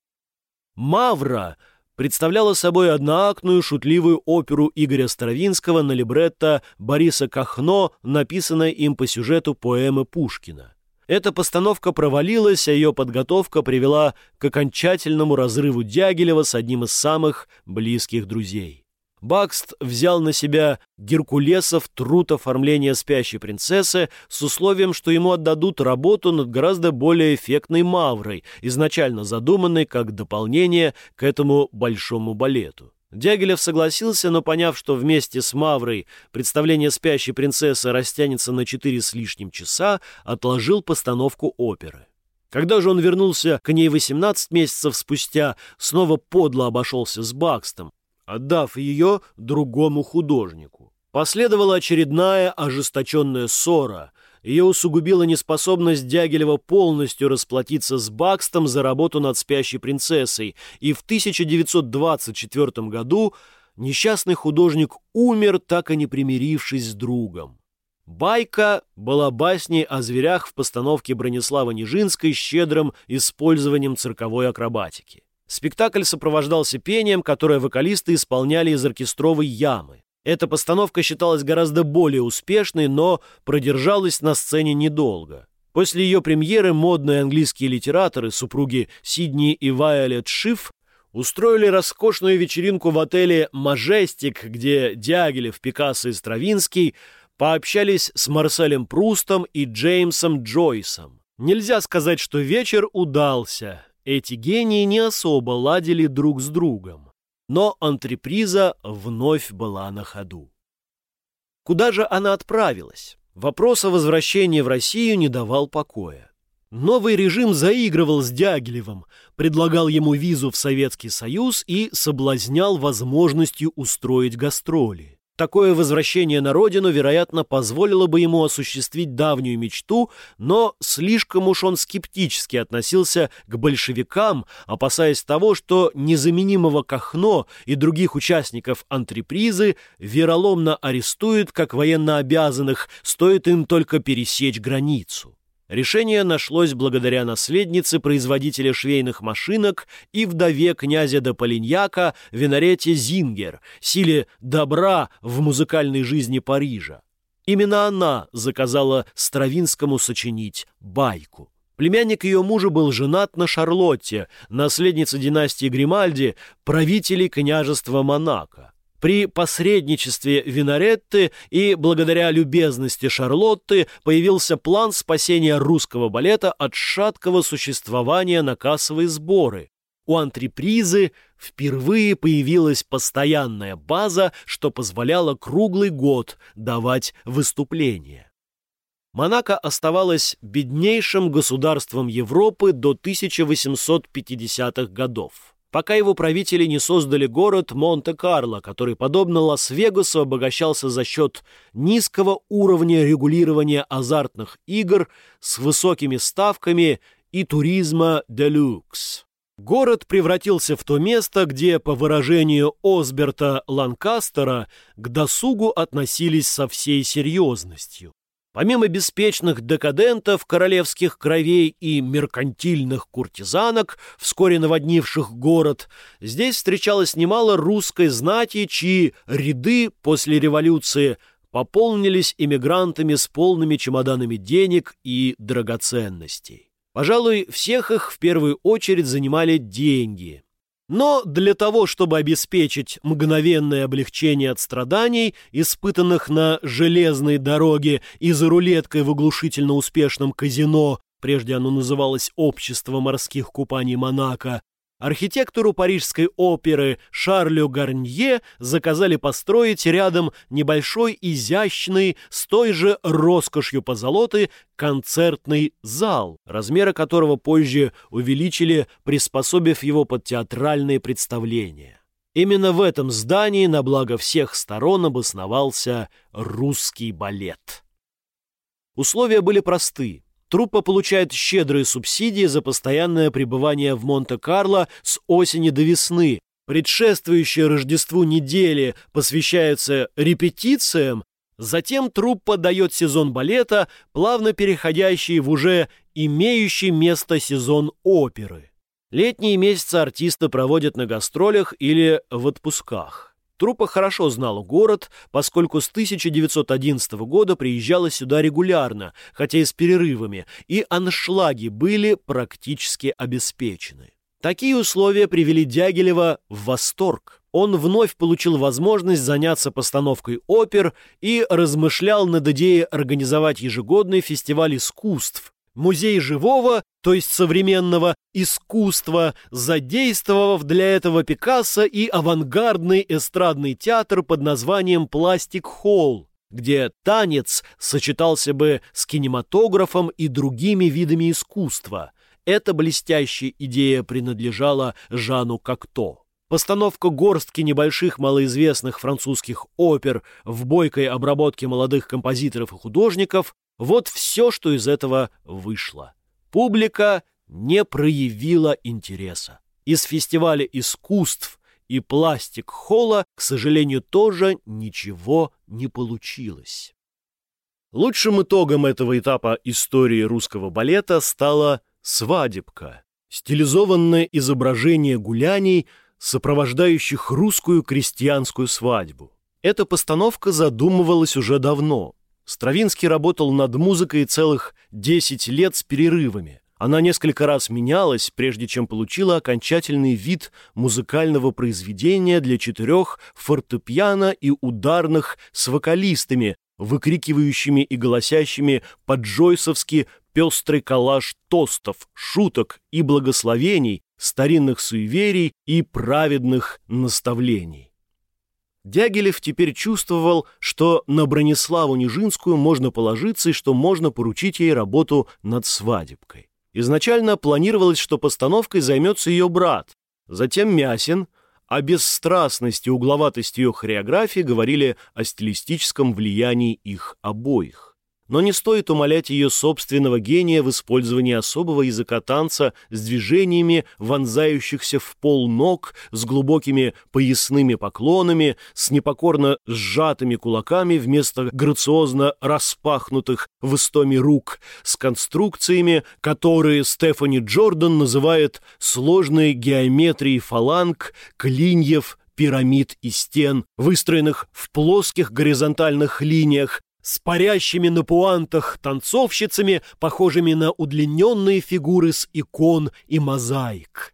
«Мавра» представляла собой одноактную шутливую оперу Игоря Стравинского на либретто Бориса Кахно, написанной им по сюжету поэмы Пушкина. Эта постановка провалилась, а ее подготовка привела к окончательному разрыву Дягилева с одним из самых близких друзей. Бакст взял на себя Геркулесов труд оформления спящей принцессы с условием, что ему отдадут работу над гораздо более эффектной Маврой, изначально задуманной как дополнение к этому большому балету. Дягилев согласился, но поняв, что вместе с Маврой представление спящей принцессы растянется на четыре с лишним часа, отложил постановку оперы. Когда же он вернулся к ней 18 месяцев спустя, снова подло обошелся с Бакстом, отдав ее другому художнику. Последовала очередная ожесточенная ссора. Ее усугубила неспособность Дягилева полностью расплатиться с Бакстом за работу над «Спящей принцессой», и в 1924 году несчастный художник умер, так и не примирившись с другом. Байка была басней о зверях в постановке Бронислава Нижинской с щедрым использованием цирковой акробатики. Спектакль сопровождался пением, которое вокалисты исполняли из оркестровой ямы. Эта постановка считалась гораздо более успешной, но продержалась на сцене недолго. После ее премьеры модные английские литераторы, супруги Сидни и Вайолет Шиф, устроили роскошную вечеринку в отеле «Мажестик», где Дягилев, Пикассо и Стравинский пообщались с Марселем Прустом и Джеймсом Джойсом. Нельзя сказать, что вечер удался. Эти гении не особо ладили друг с другом. Но антреприза вновь была на ходу. Куда же она отправилась? Вопрос о возвращении в Россию не давал покоя. Новый режим заигрывал с Дягилевым, предлагал ему визу в Советский Союз и соблазнял возможностью устроить гастроли. Такое возвращение на родину, вероятно, позволило бы ему осуществить давнюю мечту, но слишком уж он скептически относился к большевикам, опасаясь того, что незаменимого Кахно и других участников антрепризы вероломно арестуют как военнообязанных, стоит им только пересечь границу. Решение нашлось благодаря наследнице производителя швейных машинок и вдове князя де Полиньяка Винарете Зингер, силе добра в музыкальной жизни Парижа. Именно она заказала Стравинскому сочинить байку. Племянник ее мужа был женат на Шарлотте, наследнице династии Гримальди, правителей княжества Монако. При посредничестве Винаретты и благодаря любезности Шарлотты появился план спасения русского балета от шаткого существования на кассовые сборы. У антрепризы впервые появилась постоянная база, что позволяло круглый год давать выступления. Монако оставалось беднейшим государством Европы до 1850-х годов пока его правители не создали город Монте-Карло, который, подобно Лас-Вегасу, обогащался за счет низкого уровня регулирования азартных игр с высокими ставками и туризма де люкс. Город превратился в то место, где, по выражению Осберта Ланкастера, к досугу относились со всей серьезностью. Помимо беспечных декадентов, королевских кровей и меркантильных куртизанок, вскоре наводнивших город, здесь встречалось немало русской знати, чьи ряды после революции пополнились иммигрантами с полными чемоданами денег и драгоценностей. Пожалуй, всех их в первую очередь занимали деньги – но для того, чтобы обеспечить мгновенное облегчение от страданий, испытанных на железной дороге и за рулеткой в оглушительно успешном казино, прежде оно называлось «Общество морских купаний Монако», архитектору парижской оперы Шарлю Гарнье заказали построить рядом небольшой изящный, с той же роскошью позолоты, концертный зал, размеры которого позже увеличили, приспособив его под театральные представления. Именно в этом здании на благо всех сторон обосновался русский балет. Условия были просты. Труппа получает щедрые субсидии за постоянное пребывание в Монте-Карло с осени до весны. Предшествующие Рождеству недели посвящаются репетициям, затем труппа дает сезон балета, плавно переходящий в уже имеющий место сезон оперы. Летние месяцы артисты проводят на гастролях или в отпусках. Труппа хорошо знала город, поскольку с 1911 года приезжала сюда регулярно, хотя и с перерывами, и аншлаги были практически обеспечены. Такие условия привели Дягилева в восторг. Он вновь получил возможность заняться постановкой опер и размышлял над идеей организовать ежегодный фестиваль искусств, Музей живого, то есть современного, искусства, задействовав для этого Пикассо и авангардный эстрадный театр под названием «Пластик Холл», где танец сочетался бы с кинематографом и другими видами искусства. Эта блестящая идея принадлежала Жану Кокто. Постановка горстки небольших малоизвестных французских опер в бойкой обработке молодых композиторов и художников вот все, что из этого вышло. Публика не проявила интереса. Из фестиваля искусств и пластик-холла, к сожалению, тоже ничего не получилось. Лучшим итогом этого этапа истории русского балета стала «Свадебка» — стилизованное изображение гуляний, сопровождающих русскую крестьянскую свадьбу. Эта постановка задумывалась уже давно, Стравинский работал над музыкой целых 10 лет с перерывами. Она несколько раз менялась, прежде чем получила окончательный вид музыкального произведения для четырех фортепиано и ударных с вокалистами, выкрикивающими и голосящими по-джойсовски пестрый коллаж тостов, шуток и благословений, старинных суеверий и праведных наставлений. Дягилев теперь чувствовал, что на Брониславу Нижинскую можно положиться и что можно поручить ей работу над свадебкой. Изначально планировалось, что постановкой займется ее брат, затем Мясин, а бесстрастность и угловатость ее хореографии говорили о стилистическом влиянии их обоих но не стоит умалять ее собственного гения в использовании особого языка танца с движениями, вонзающихся в пол ног, с глубокими поясными поклонами, с непокорно сжатыми кулаками вместо грациозно распахнутых в истоме рук, с конструкциями, которые Стефани Джордан называет сложной геометрией фаланг, клиньев, пирамид и стен, выстроенных в плоских горизонтальных линиях, с парящими на пуантах танцовщицами, похожими на удлиненные фигуры с икон и мозаик.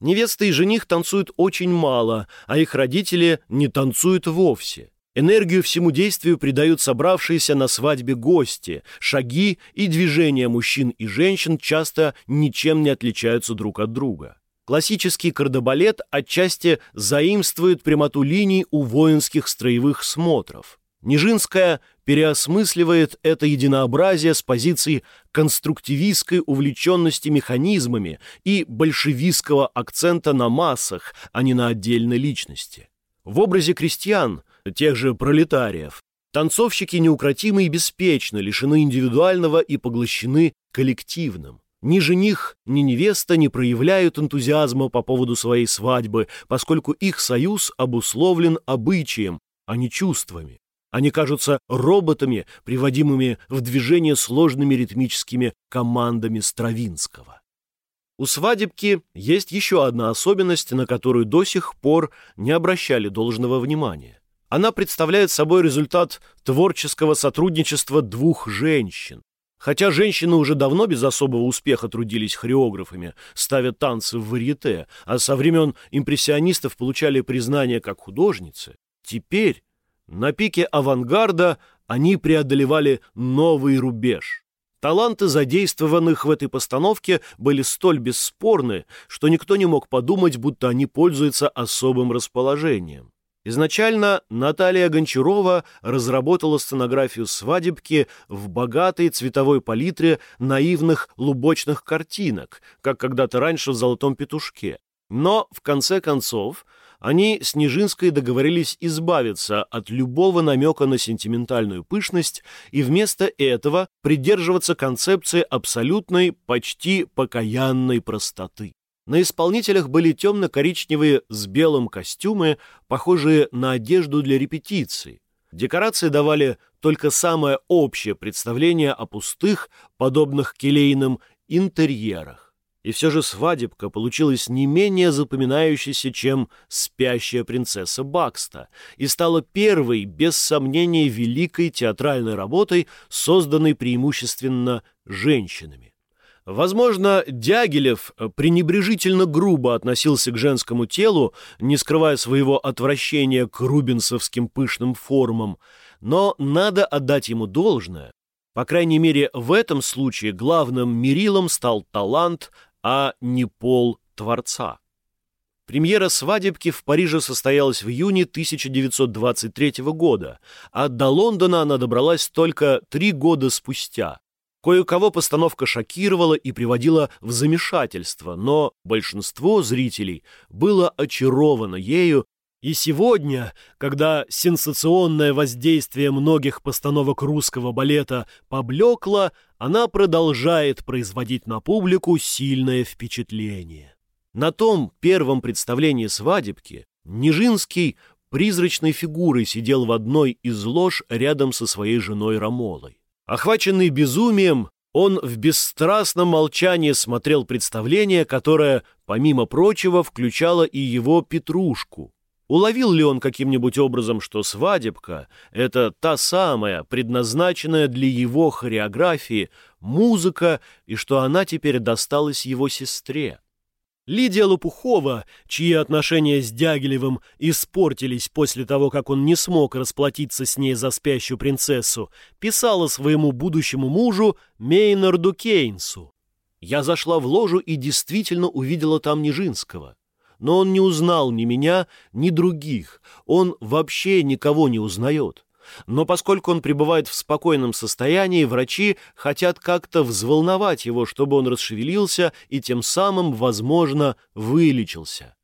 Невеста и жених танцуют очень мало, а их родители не танцуют вовсе. Энергию всему действию придают собравшиеся на свадьбе гости. Шаги и движения мужчин и женщин часто ничем не отличаются друг от друга. Классический кардебалет отчасти заимствует прямоту линий у воинских строевых смотров. Нижинская переосмысливает это единообразие с позиции конструктивистской увлеченности механизмами и большевистского акцента на массах, а не на отдельной личности. В образе крестьян, тех же пролетариев, танцовщики неукротимы и беспечны, лишены индивидуального и поглощены коллективным. Ни жених, ни невеста не проявляют энтузиазма по поводу своей свадьбы, поскольку их союз обусловлен обычаем, а не чувствами. Они кажутся роботами, приводимыми в движение сложными ритмическими командами Стравинского. У свадебки есть еще одна особенность, на которую до сих пор не обращали должного внимания. Она представляет собой результат творческого сотрудничества двух женщин. Хотя женщины уже давно без особого успеха трудились хореографами, ставя танцы в варьете, а со времен импрессионистов получали признание как художницы, теперь на пике авангарда они преодолевали новый рубеж. Таланты задействованных в этой постановке были столь бесспорны, что никто не мог подумать, будто они пользуются особым расположением. Изначально Наталья Гончарова разработала сценографию свадебки в богатой цветовой палитре наивных лубочных картинок, как когда-то раньше в «Золотом петушке». Но, в конце концов, они с Нижинской договорились избавиться от любого намека на сентиментальную пышность и вместо этого придерживаться концепции абсолютной, почти покаянной простоты. На исполнителях были темно-коричневые с белым костюмы, похожие на одежду для репетиций. Декорации давали только самое общее представление о пустых, подобных келейным, интерьерах. И все же свадебка получилась не менее запоминающейся, чем «Спящая принцесса Бакста», и стала первой, без сомнения, великой театральной работой, созданной преимущественно женщинами. Возможно, Дягилев пренебрежительно грубо относился к женскому телу, не скрывая своего отвращения к рубинсовским пышным формам, но надо отдать ему должное. По крайней мере, в этом случае главным мерилом стал талант, а не пол Творца. Премьера «Свадебки» в Париже состоялась в июне 1923 года, а до Лондона она добралась только три года спустя. Кое-кого постановка шокировала и приводила в замешательство, но большинство зрителей было очаровано ею и сегодня, когда сенсационное воздействие многих постановок русского балета поблекло, она продолжает производить на публику сильное впечатление. На том первом представлении свадебки Нижинский призрачной фигурой сидел в одной из лож рядом со своей женой Рамолой. Охваченный безумием, он в бесстрастном молчании смотрел представление, которое, помимо прочего, включало и его Петрушку, Уловил ли он каким-нибудь образом, что свадебка — это та самая, предназначенная для его хореографии, музыка, и что она теперь досталась его сестре? Лидия Лопухова, чьи отношения с Дягилевым испортились после того, как он не смог расплатиться с ней за спящую принцессу, писала своему будущему мужу Мейнарду Кейнсу. «Я зашла в ложу и действительно увидела там Нижинского но он не узнал ни меня, ни других. Он вообще никого не узнает. Но поскольку он пребывает в спокойном состоянии, врачи хотят как-то взволновать его, чтобы он расшевелился и тем самым, возможно, вылечился.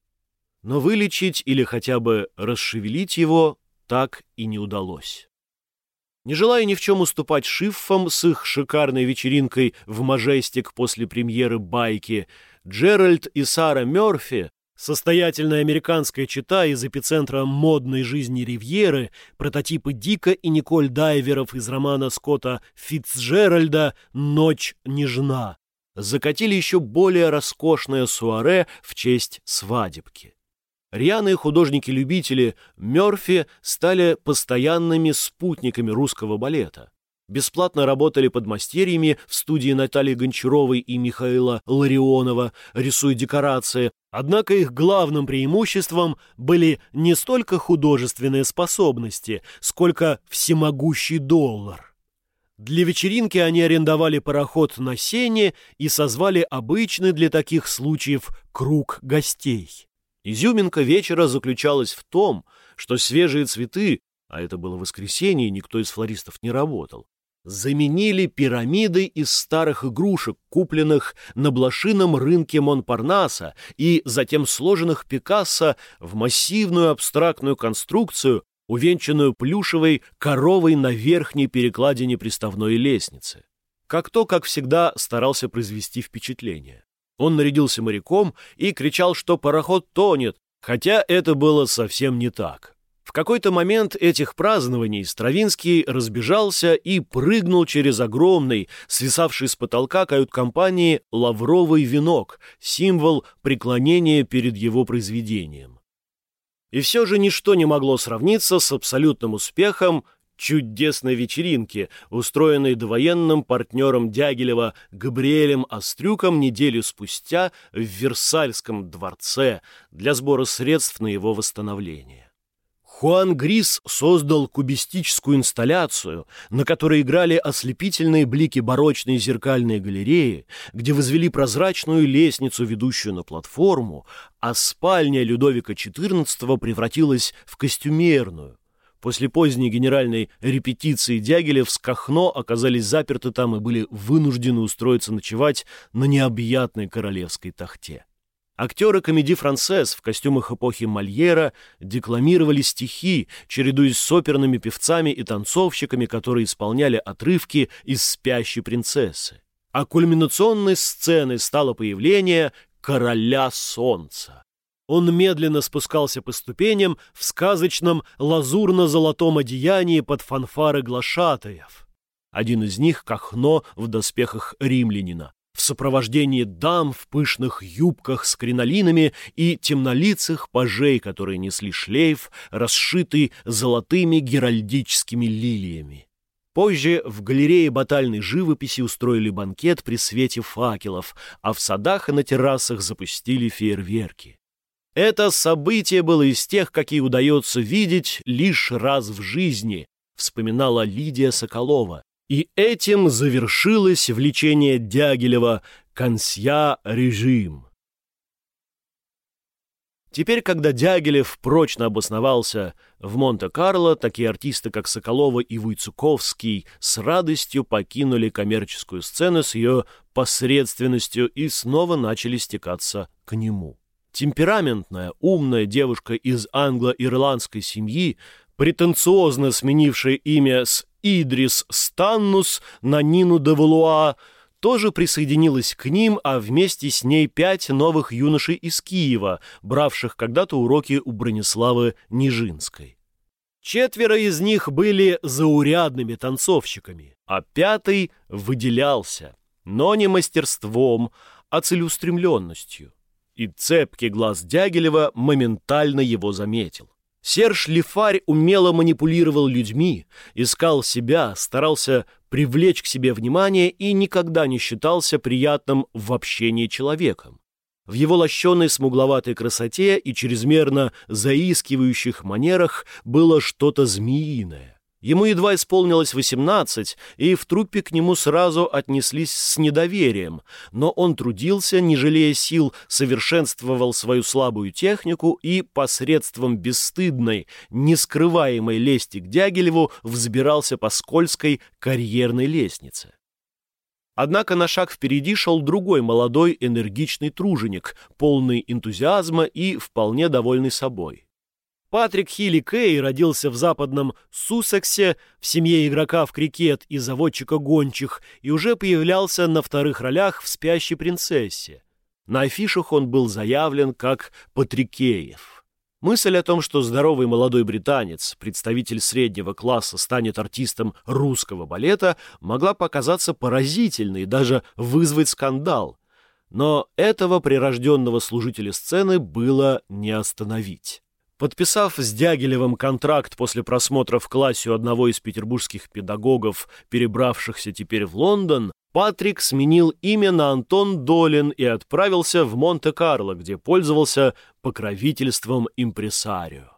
Но вылечить или хотя бы расшевелить его так и не удалось. Не желая ни в чем уступать шиффам с их шикарной вечеринкой в Мажестик после премьеры «Байки», Джеральд и Сара Мёрфи Состоятельная американская чита из эпицентра модной жизни Ривьеры, прототипы Дика и Николь Дайверов из романа Скотта Фицджеральда «Ночь нежна», закатили еще более роскошное суаре в честь свадебки. Рьяные художники-любители Мёрфи стали постоянными спутниками русского балета бесплатно работали под мастерьями в студии Натальи Гончаровой и Михаила Ларионова, рисуя декорации, однако их главным преимуществом были не столько художественные способности, сколько всемогущий доллар. Для вечеринки они арендовали пароход на Сене и созвали обычный для таких случаев круг гостей. Изюминка вечера заключалась в том, что свежие цветы, а это было воскресенье, никто из флористов не работал, заменили пирамиды из старых игрушек, купленных на блошином рынке Монпарнаса и затем сложенных Пикассо в массивную абстрактную конструкцию, увенчанную плюшевой коровой на верхней перекладине приставной лестницы. Как то, как всегда, старался произвести впечатление. Он нарядился моряком и кричал, что пароход тонет, хотя это было совсем не так. Какой-то момент этих празднований Стравинский разбежался и прыгнул через огромный, свисавший с потолка кают-компании, лавровый венок, символ преклонения перед его произведением. И все же ничто не могло сравниться с абсолютным успехом чудесной вечеринки, устроенной довоенным партнером Дягилева Габриэлем Острюком неделю спустя в Версальском дворце для сбора средств на его восстановление. Хуан Грис создал кубистическую инсталляцию, на которой играли ослепительные блики барочной зеркальной галереи, где возвели прозрачную лестницу, ведущую на платформу, а спальня Людовика XIV превратилась в костюмерную. После поздней генеральной репетиции Дягилев с Кахно оказались заперты там и были вынуждены устроиться ночевать на необъятной королевской тахте. Актеры комедии «Францесс» в костюмах эпохи Мольера декламировали стихи, чередуясь с оперными певцами и танцовщиками, которые исполняли отрывки из «Спящей принцессы». А кульминационной сценой стало появление «Короля солнца». Он медленно спускался по ступеням в сказочном лазурно-золотом одеянии под фанфары глашатаев. Один из них — Кахно в доспехах римлянина в сопровождении дам в пышных юбках с кринолинами и темнолицых пажей, которые несли шлейф, расшитый золотыми геральдическими лилиями. Позже в галерее батальной живописи устроили банкет при свете факелов, а в садах и на террасах запустили фейерверки. Это событие было из тех, какие удается видеть лишь раз в жизни, вспоминала Лидия Соколова, и этим завершилось влечение Дягилева «Консья-режим». Теперь, когда Дягилев прочно обосновался в Монте-Карло, такие артисты, как Соколова и Войцуковский, с радостью покинули коммерческую сцену с ее посредственностью и снова начали стекаться к нему. Темпераментная, умная девушка из англо-ирландской семьи, претенциозно сменившая имя с Идрис Станнус на Нину де Валуа, тоже присоединилась к ним, а вместе с ней пять новых юношей из Киева, бравших когда-то уроки у Брониславы Нижинской. Четверо из них были заурядными танцовщиками, а пятый выделялся, но не мастерством, а целеустремленностью. И цепкий глаз Дягилева моментально его заметил. Серж Лифарь умело манипулировал людьми, искал себя, старался привлечь к себе внимание и никогда не считался приятным в общении человеком. В его лощеной смугловатой красоте и чрезмерно заискивающих манерах было что-то змеиное. Ему едва исполнилось 18, и в труппе к нему сразу отнеслись с недоверием, но он трудился, не жалея сил, совершенствовал свою слабую технику и посредством бесстыдной, нескрываемой лести к Дягилеву взбирался по скользкой карьерной лестнице. Однако на шаг впереди шел другой молодой энергичный труженик, полный энтузиазма и вполне довольный собой. Патрик Хилли Кей родился в западном Суссексе в семье игрока в крикет и заводчика гончих и уже появлялся на вторых ролях в «Спящей принцессе». На афишах он был заявлен как Патрикеев. Мысль о том, что здоровый молодой британец, представитель среднего класса, станет артистом русского балета, могла показаться поразительной и даже вызвать скандал. Но этого прирожденного служителя сцены было не остановить. Подписав с Дягилевым контракт после просмотра в классе у одного из петербургских педагогов, перебравшихся теперь в Лондон, Патрик сменил имя на Антон Долин и отправился в Монте-Карло, где пользовался покровительством импресарио.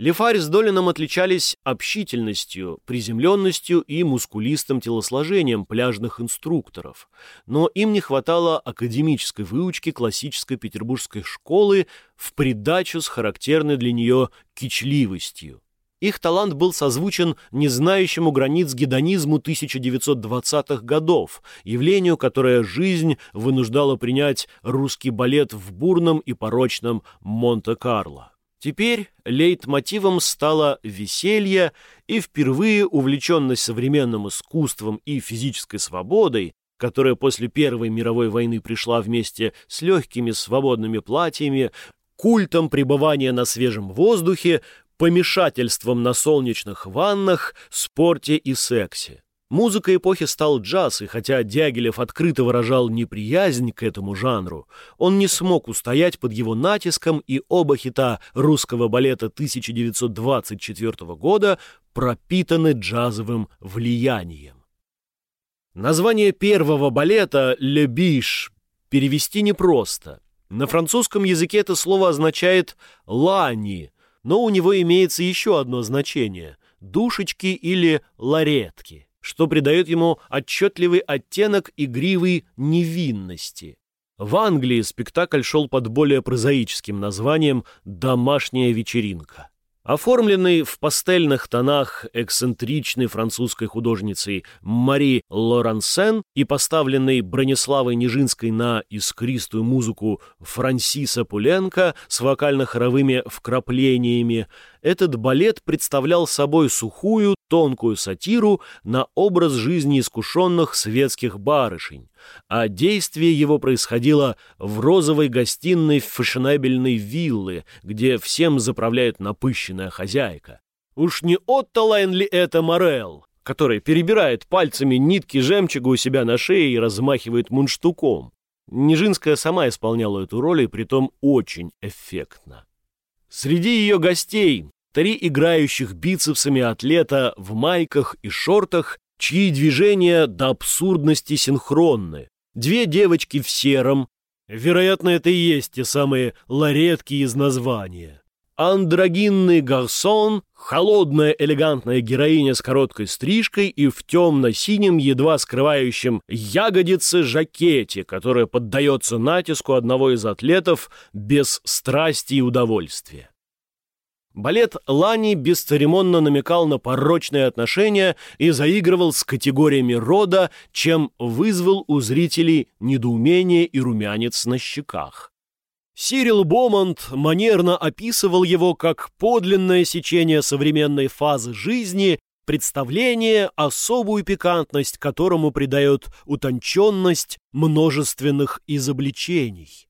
Лефарь с Долином отличались общительностью, приземленностью и мускулистым телосложением пляжных инструкторов, но им не хватало академической выучки классической петербургской школы в придачу с характерной для нее кичливостью. Их талант был созвучен незнающему границ гедонизму 1920-х годов, явлению, которое жизнь вынуждала принять русский балет в бурном и порочном Монте-Карло. Теперь лейтмотивом стало веселье, и впервые увлеченность современным искусством и физической свободой, которая после Первой мировой войны пришла вместе с легкими свободными платьями, культом пребывания на свежем воздухе, помешательством на солнечных ваннах, спорте и сексе. Музыка эпохи стал джаз, и хотя Дягилев открыто выражал неприязнь к этому жанру, он не смог устоять под его натиском, и оба хита русского балета 1924 года пропитаны джазовым влиянием. Название первого балета «Ле Биш» перевести непросто. На французском языке это слово означает «лани», но у него имеется еще одно значение – «душечки» или «ларетки», что придает ему отчетливый оттенок игривой невинности. В Англии спектакль шел под более прозаическим названием «Домашняя вечеринка». Оформленный в пастельных тонах эксцентричной французской художницей Мари Лорансен и поставленный Брониславой Нижинской на искристую музыку Франсиса Пуленко с вокально-хоровыми вкраплениями, этот балет представлял собой сухую, тонкую сатиру на образ жизни искушенных светских барышень, а действие его происходило в розовой гостиной фешенебельной виллы, где всем заправляет напыщенная хозяйка. Уж не Оттолайн ли это Морел, который перебирает пальцами нитки жемчуга у себя на шее и размахивает мундштуком? Нижинская сама исполняла эту роль, и притом очень эффектно. Среди ее гостей три играющих бицепсами атлета в майках и шортах, чьи движения до абсурдности синхронны. Две девочки в сером, вероятно, это и есть те самые ларетки из названия. Андрогинный гарсон, холодная элегантная героиня с короткой стрижкой и в темно-синем, едва скрывающем ягодицы жакете, которая поддается натиску одного из атлетов без страсти и удовольствия. Балет Лани бесцеремонно намекал на порочные отношения и заигрывал с категориями рода, чем вызвал у зрителей недоумение и румянец на щеках. Сирил Бомонд манерно описывал его как подлинное сечение современной фазы жизни, представление, особую пикантность которому придает утонченность множественных изобличений.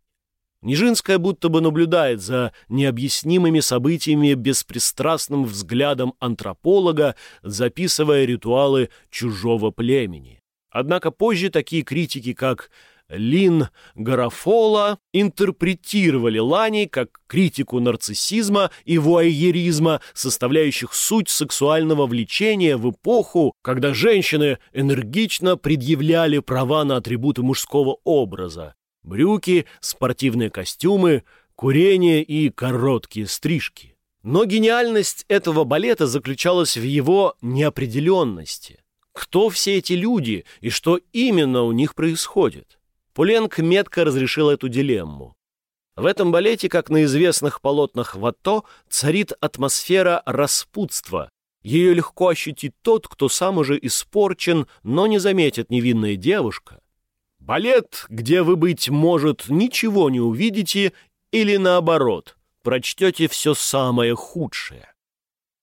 Нижинская будто бы наблюдает за необъяснимыми событиями беспристрастным взглядом антрополога, записывая ритуалы чужого племени. Однако позже такие критики, как Лин Гарафола интерпретировали Лани как критику нарциссизма и вуайеризма, составляющих суть сексуального влечения в эпоху, когда женщины энергично предъявляли права на атрибуты мужского образа. Брюки, спортивные костюмы, курение и короткие стрижки. Но гениальность этого балета заключалась в его неопределенности. Кто все эти люди и что именно у них происходит? Пуленк метко разрешил эту дилемму. В этом балете, как на известных полотнах Ватто, царит атмосфера распутства. Ее легко ощутить тот, кто сам уже испорчен, но не заметит невинная девушка, Балет, где вы, быть может, ничего не увидите или, наоборот, прочтете все самое худшее.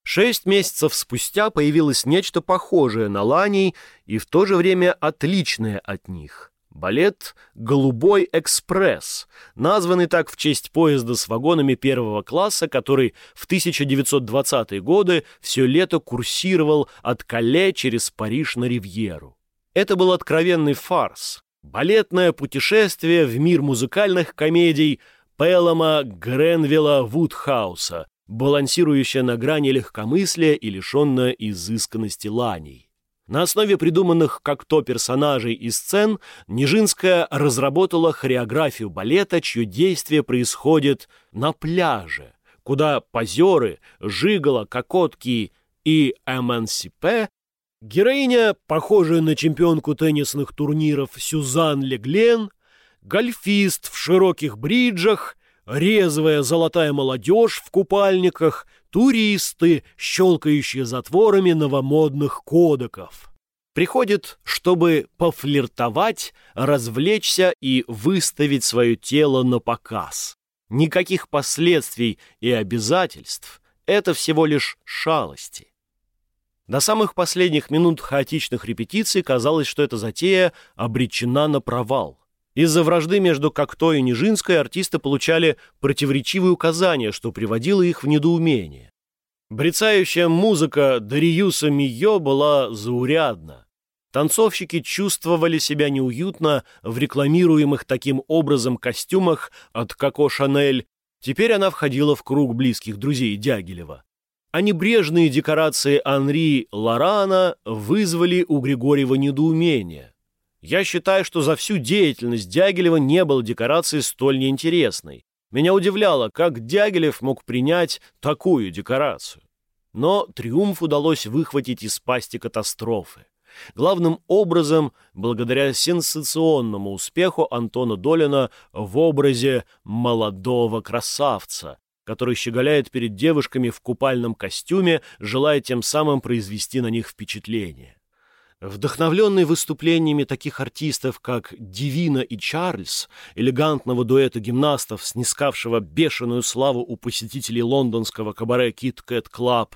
Шесть месяцев спустя появилось нечто похожее на Ланей и в то же время отличное от них. Балет «Голубой экспресс», названный так в честь поезда с вагонами первого класса, который в 1920-е годы все лето курсировал от Кале через Париж на Ривьеру. Это был откровенный фарс, Балетное путешествие в мир музыкальных комедий Пелома Гренвилла Вудхауса, балансирующее на грани легкомыслия и лишенное изысканности ланей. На основе придуманных как то персонажей и сцен Нижинская разработала хореографию балета, чье действие происходит на пляже, куда позеры, жиголо, кокотки и эмансипе Героиня, похожая на чемпионку теннисных турниров Сюзан Леглен, гольфист в широких бриджах, резвая золотая молодежь в купальниках, туристы, щелкающие затворами новомодных кодеков. Приходит, чтобы пофлиртовать, развлечься и выставить свое тело на показ. Никаких последствий и обязательств, это всего лишь шалости. До самых последних минут хаотичных репетиций казалось, что эта затея обречена на провал. Из-за вражды между Кокто и Нижинской артисты получали противоречивые указания, что приводило их в недоумение. Брецающая музыка Дариюса Мио была заурядна. Танцовщики чувствовали себя неуютно в рекламируемых таким образом костюмах от Коко Шанель. Теперь она входила в круг близких друзей Дягилева а небрежные декорации Анри Лорана вызвали у Григорьева недоумение. Я считаю, что за всю деятельность Дягилева не было декорации столь неинтересной. Меня удивляло, как Дягилев мог принять такую декорацию. Но триумф удалось выхватить из пасти катастрофы. Главным образом, благодаря сенсационному успеху Антона Долина в образе молодого красавца, который щеголяет перед девушками в купальном костюме, желая тем самым произвести на них впечатление. Вдохновленный выступлениями таких артистов, как Дивина и Чарльз, элегантного дуэта гимнастов, снискавшего бешеную славу у посетителей лондонского кабаре Kit Kat Club,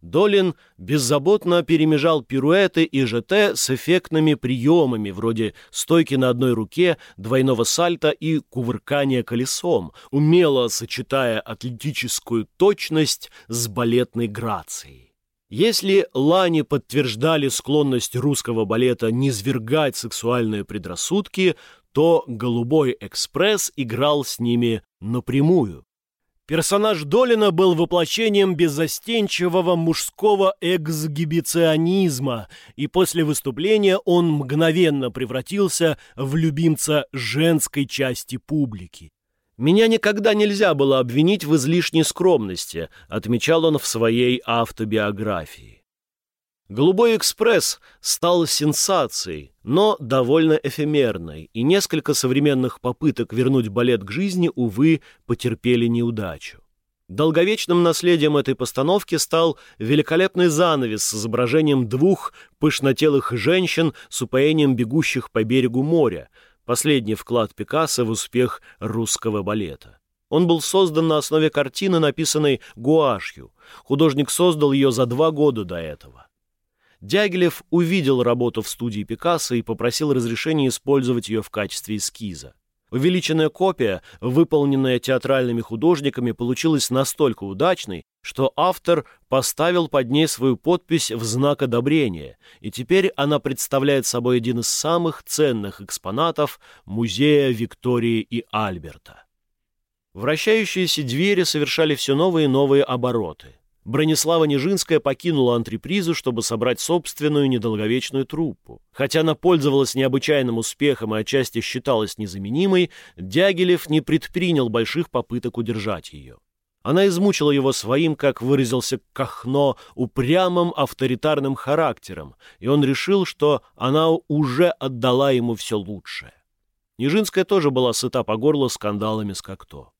Долин беззаботно перемежал пируэты и ЖТ с эффектными приемами, вроде стойки на одной руке, двойного сальта и кувыркания колесом, умело сочетая атлетическую точность с балетной грацией. Если Лани подтверждали склонность русского балета низвергать сексуальные предрассудки, то «Голубой экспресс» играл с ними напрямую. Персонаж Долина был воплощением беззастенчивого мужского эксгибиционизма, и после выступления он мгновенно превратился в любимца женской части публики. «Меня никогда нельзя было обвинить в излишней скромности», отмечал он в своей автобиографии. «Голубой экспресс» стал сенсацией, но довольно эфемерной, и несколько современных попыток вернуть балет к жизни, увы, потерпели неудачу. Долговечным наследием этой постановки стал великолепный занавес с изображением двух пышнотелых женщин с упоением бегущих по берегу моря – последний вклад Пикассо в успех русского балета. Он был создан на основе картины, написанной гуашью. Художник создал ее за два года до этого. Дягилев увидел работу в студии Пикассо и попросил разрешения использовать ее в качестве эскиза. Увеличенная копия, выполненная театральными художниками, получилась настолько удачной, что автор поставил под ней свою подпись в знак одобрения, и теперь она представляет собой один из самых ценных экспонатов музея Виктории и Альберта. Вращающиеся двери совершали все новые и новые обороты. Бронислава Нижинская покинула антрепризу, чтобы собрать собственную недолговечную труппу. Хотя она пользовалась необычайным успехом и отчасти считалась незаменимой, Дягилев не предпринял больших попыток удержать ее. Она измучила его своим, как выразился Кахно, упрямым авторитарным характером, и он решил, что она уже отдала ему все лучшее. Нижинская тоже была сыта по горло скандалами с Кокто.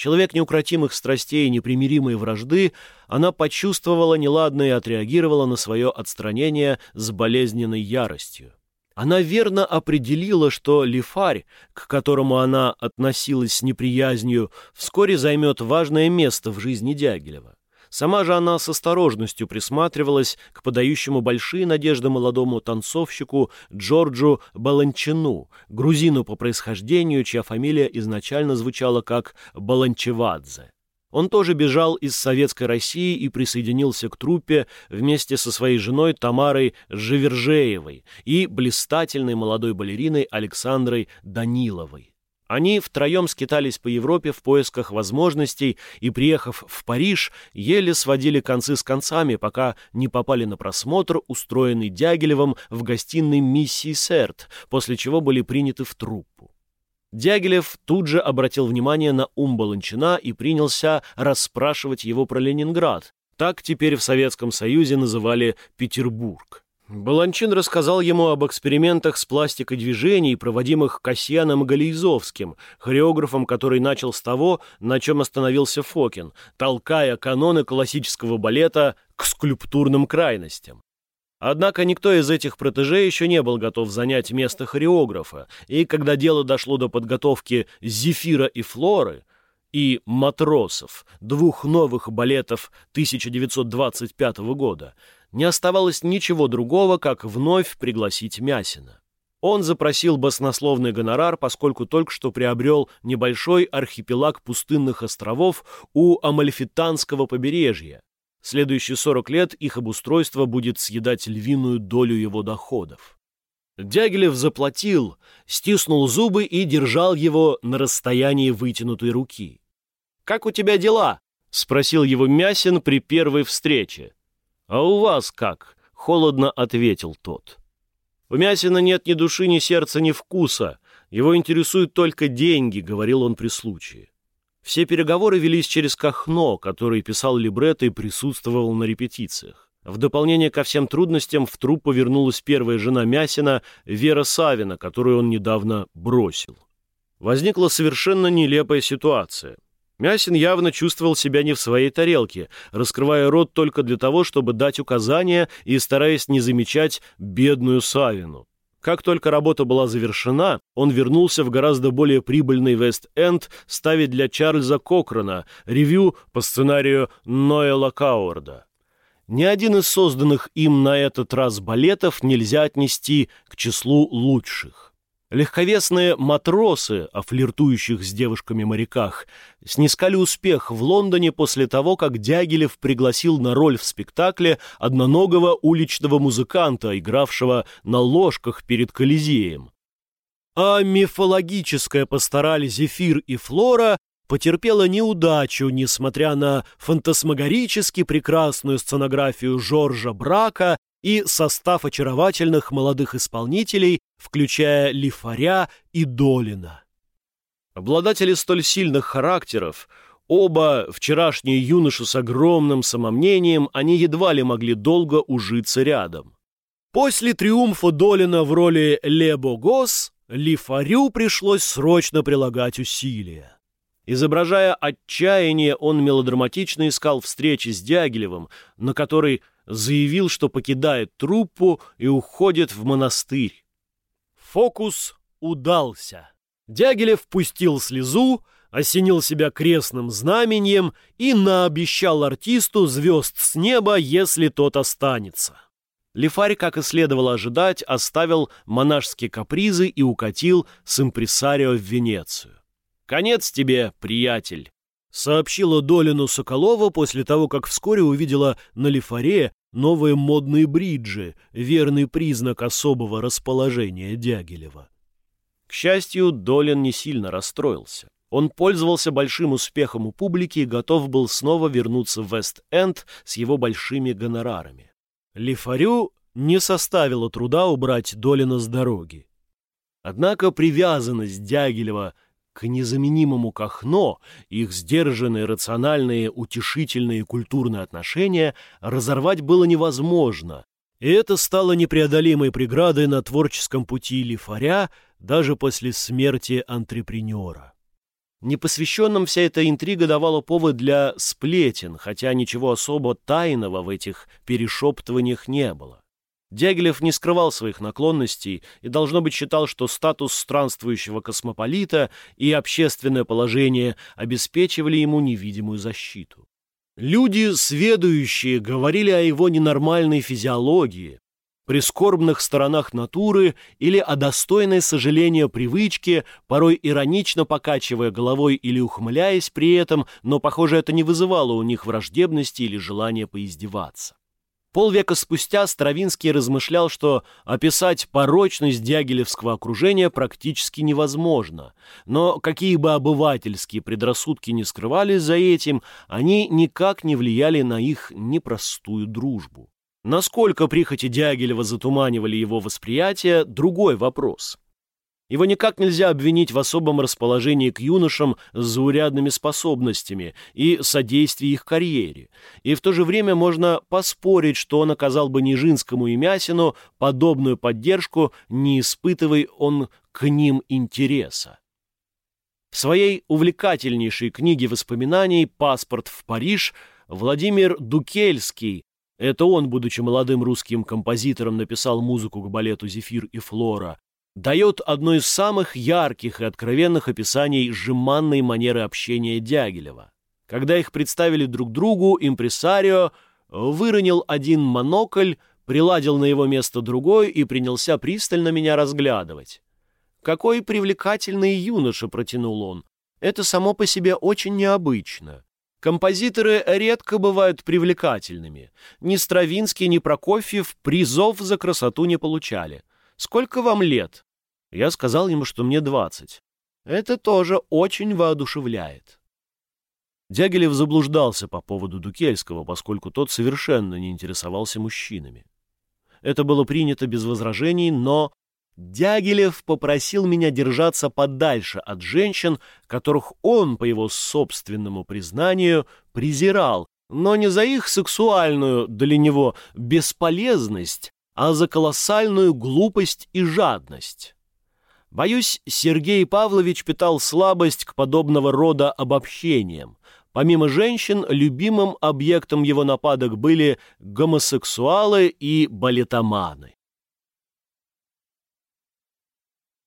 Человек неукротимых страстей и непримиримой вражды, она почувствовала неладное и отреагировала на свое отстранение с болезненной яростью. Она верно определила, что Лифарь, к которому она относилась с неприязнью, вскоре займет важное место в жизни Дягилева. Сама же она с осторожностью присматривалась к подающему большие надежды молодому танцовщику Джорджу Баланчину, грузину по происхождению, чья фамилия изначально звучала как Баланчевадзе. Он тоже бежал из Советской России и присоединился к труппе вместе со своей женой Тамарой Живержеевой и блистательной молодой балериной Александрой Даниловой. Они втроем скитались по Европе в поисках возможностей и, приехав в Париж, еле сводили концы с концами, пока не попали на просмотр, устроенный Дягилевым в гостиной миссии Серт, после чего были приняты в труппу. Дягилев тут же обратил внимание на ум Баланчина и принялся расспрашивать его про Ленинград. Так теперь в Советском Союзе называли Петербург. Баланчин рассказал ему об экспериментах с пластикой движений, проводимых Касьяном Галиизовским, хореографом, который начал с того, на чем остановился Фокин, толкая каноны классического балета к скульптурным крайностям. Однако никто из этих протеже еще не был готов занять место хореографа, и когда дело дошло до подготовки «Зефира и Флоры», и «Матросов», двух новых балетов 1925 года, не оставалось ничего другого, как вновь пригласить Мясина. Он запросил баснословный гонорар, поскольку только что приобрел небольшой архипелаг пустынных островов у Амальфитанского побережья. Следующие 40 лет их обустройство будет съедать львиную долю его доходов. Дягилев заплатил, стиснул зубы и держал его на расстоянии вытянутой руки. «Как у тебя дела?» — спросил его Мясин при первой встрече. «А у вас как?» — холодно ответил тот. «У Мясина нет ни души, ни сердца, ни вкуса. Его интересуют только деньги», — говорил он при случае. Все переговоры велись через Кахно, который писал либретто и присутствовал на репетициях. В дополнение ко всем трудностям в труппу вернулась первая жена Мясина, Вера Савина, которую он недавно бросил. Возникла совершенно нелепая ситуация. Мясин явно чувствовал себя не в своей тарелке, раскрывая рот только для того, чтобы дать указания и стараясь не замечать бедную Савину. Как только работа была завершена, он вернулся в гораздо более прибыльный Вест-Энд ставить для Чарльза Кокрона ревью по сценарию Ноэла Кауарда. Ни один из созданных им на этот раз балетов нельзя отнести к числу лучших. Легковесные матросы, о флиртующих с девушками моряках, снискали успех в Лондоне после того, как Дягилев пригласил на роль в спектакле одноногого уличного музыканта, игравшего на ложках перед Колизеем. А мифологическая пастораль «Зефир и Флора» потерпела неудачу, несмотря на фантасмагорически прекрасную сценографию Жоржа Брака и состав очаровательных молодых исполнителей, включая Лифаря и Долина. Обладатели столь сильных характеров, оба вчерашние юноши с огромным самомнением, они едва ли могли долго ужиться рядом. После триумфа Долина в роли Лебо Гос Лифарю пришлось срочно прилагать усилия. Изображая отчаяние, он мелодраматично искал встречи с Дягилевым, на которой заявил, что покидает труппу и уходит в монастырь. Фокус удался. Дягилев пустил слезу, осенил себя крестным знаменем и наобещал артисту звезд с неба, если тот останется. Лифарь, как и следовало ожидать, оставил монашеские капризы и укатил с импресарио в Венецию. «Конец тебе, приятель!» — сообщила Долину Соколова после того, как вскоре увидела на Лифаре новые модные бриджи, верный признак особого расположения Дягилева. К счастью, Долин не сильно расстроился. Он пользовался большим успехом у публики и готов был снова вернуться в Вест-Энд с его большими гонорарами. Лифарю не составило труда убрать Долина с дороги. Однако привязанность Дягилева к незаменимому Кахно их сдержанные, рациональные, утешительные культурные отношения разорвать было невозможно, и это стало непреодолимой преградой на творческом пути Лифаря даже после смерти антрепренера. Непосвященным вся эта интрига давала повод для сплетен, хотя ничего особо тайного в этих перешептываниях не было. Дягилев не скрывал своих наклонностей и, должно быть, считал, что статус странствующего космополита и общественное положение обеспечивали ему невидимую защиту. Люди, сведущие, говорили о его ненормальной физиологии, прискорбных сторонах натуры или о достойной сожаления привычке, порой иронично покачивая головой или ухмыляясь при этом, но, похоже, это не вызывало у них враждебности или желания поиздеваться. Полвека спустя Стравинский размышлял, что описать порочность дягилевского окружения практически невозможно, но какие бы обывательские предрассудки не скрывались за этим, они никак не влияли на их непростую дружбу. Насколько прихоти Дягилева затуманивали его восприятие – другой вопрос – его никак нельзя обвинить в особом расположении к юношам с заурядными способностями и содействии их карьере. И в то же время можно поспорить, что он оказал бы Нижинскому и Мясину подобную поддержку, не испытывая он к ним интереса. В своей увлекательнейшей книге воспоминаний «Паспорт в Париж» Владимир Дукельский это он, будучи молодым русским композитором, написал музыку к балету «Зефир и Флора», дает одно из самых ярких и откровенных описаний жеманной манеры общения Дягилева. Когда их представили друг другу, импресарио выронил один монокль, приладил на его место другой и принялся пристально меня разглядывать. «Какой привлекательный юноша!» — протянул он. «Это само по себе очень необычно. Композиторы редко бывают привлекательными. Ни Стравинский, ни Прокофьев призов за красоту не получали. «Сколько вам лет?» Я сказал ему, что мне двадцать. Это тоже очень воодушевляет. Дягилев заблуждался по поводу Дукельского, поскольку тот совершенно не интересовался мужчинами. это было принято без возражений, но Дягилев попросил меня держаться подальше от женщин, которых он, по его собственному признанию, презирал, но не за их сексуальную для него бесполезность, а за колоссальную глупость и жадность. Боюсь, Сергей Павлович питал слабость к подобного рода обобщениям. Помимо женщин, любимым объектом его нападок были гомосексуалы и балетоманы.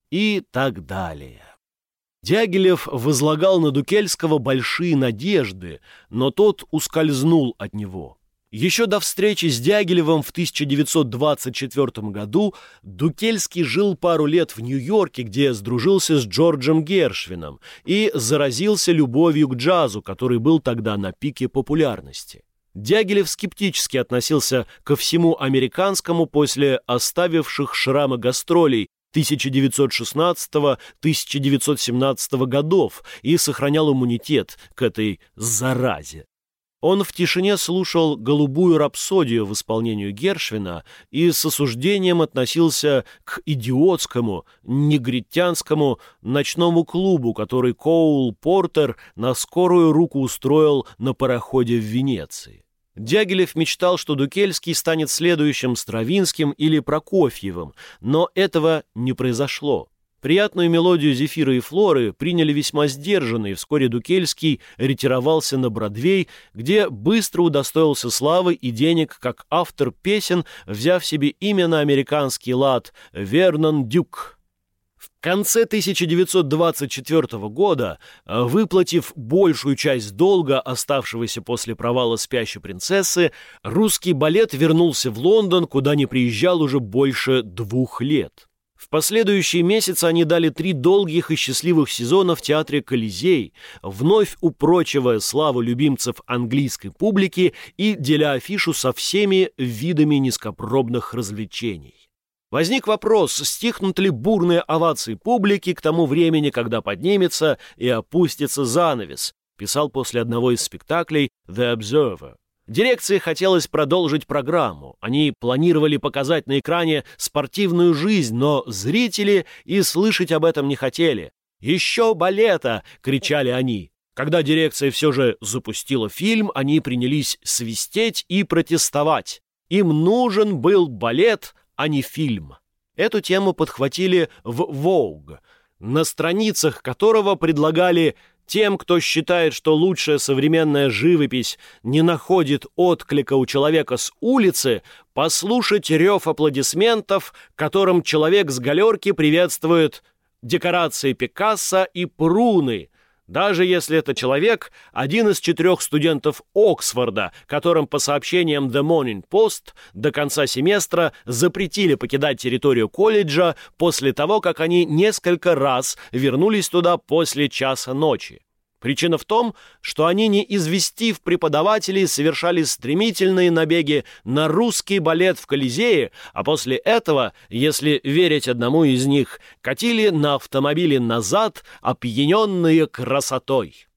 И так далее. Дягилев возлагал на Дукельского большие надежды, но тот ускользнул от него. Еще до встречи с Дягилевым в 1924 году Дукельский жил пару лет в Нью-Йорке, где сдружился с Джорджем Гершвином и заразился любовью к джазу, который был тогда на пике популярности. Дягилев скептически относился ко всему американскому после оставивших шрамы гастролей 1916-1917 годов и сохранял иммунитет к этой заразе. Он в тишине слушал «Голубую рапсодию» в исполнении Гершвина и с осуждением относился к идиотскому, негритянскому ночному клубу, который Коул Портер на скорую руку устроил на пароходе в Венеции. Дягилев мечтал, что Дукельский станет следующим Стравинским или Прокофьевым, но этого не произошло. Приятную мелодию «Зефира и Флоры» приняли весьма сдержанно, и вскоре Дукельский ретировался на Бродвей, где быстро удостоился славы и денег как автор песен, взяв себе имя на американский лад Вернон Дюк. В конце 1924 года, выплатив большую часть долга, оставшегося после провала «Спящей принцессы», русский балет вернулся в Лондон, куда не приезжал уже больше двух лет. В последующие месяцы они дали три долгих и счастливых сезона в театре «Колизей», вновь упрочивая славу любимцев английской публики и деля афишу со всеми видами низкопробных развлечений. Возник вопрос, стихнут ли бурные овации публики к тому времени, когда поднимется и опустится занавес, писал после одного из спектаклей «The Observer». Дирекции хотелось продолжить программу. Они планировали показать на экране спортивную жизнь, но зрители и слышать об этом не хотели. «Еще балета!» — кричали они. Когда дирекция все же запустила фильм, они принялись свистеть и протестовать. Им нужен был балет, а не фильм. Эту тему подхватили в Vogue, на страницах которого предлагали тем, кто считает, что лучшая современная живопись не находит отклика у человека с улицы, послушать рев аплодисментов, которым человек с галерки приветствует декорации Пикассо и Пруны, даже если это человек, один из четырех студентов Оксфорда, которым по сообщениям The Morning Post до конца семестра запретили покидать территорию колледжа после того, как они несколько раз вернулись туда после часа ночи. Причина в том, что они, не известив преподавателей, совершали стремительные набеги на русский балет в Колизее, а после этого, если верить одному из них, катили на автомобиле назад, опьяненные красотой.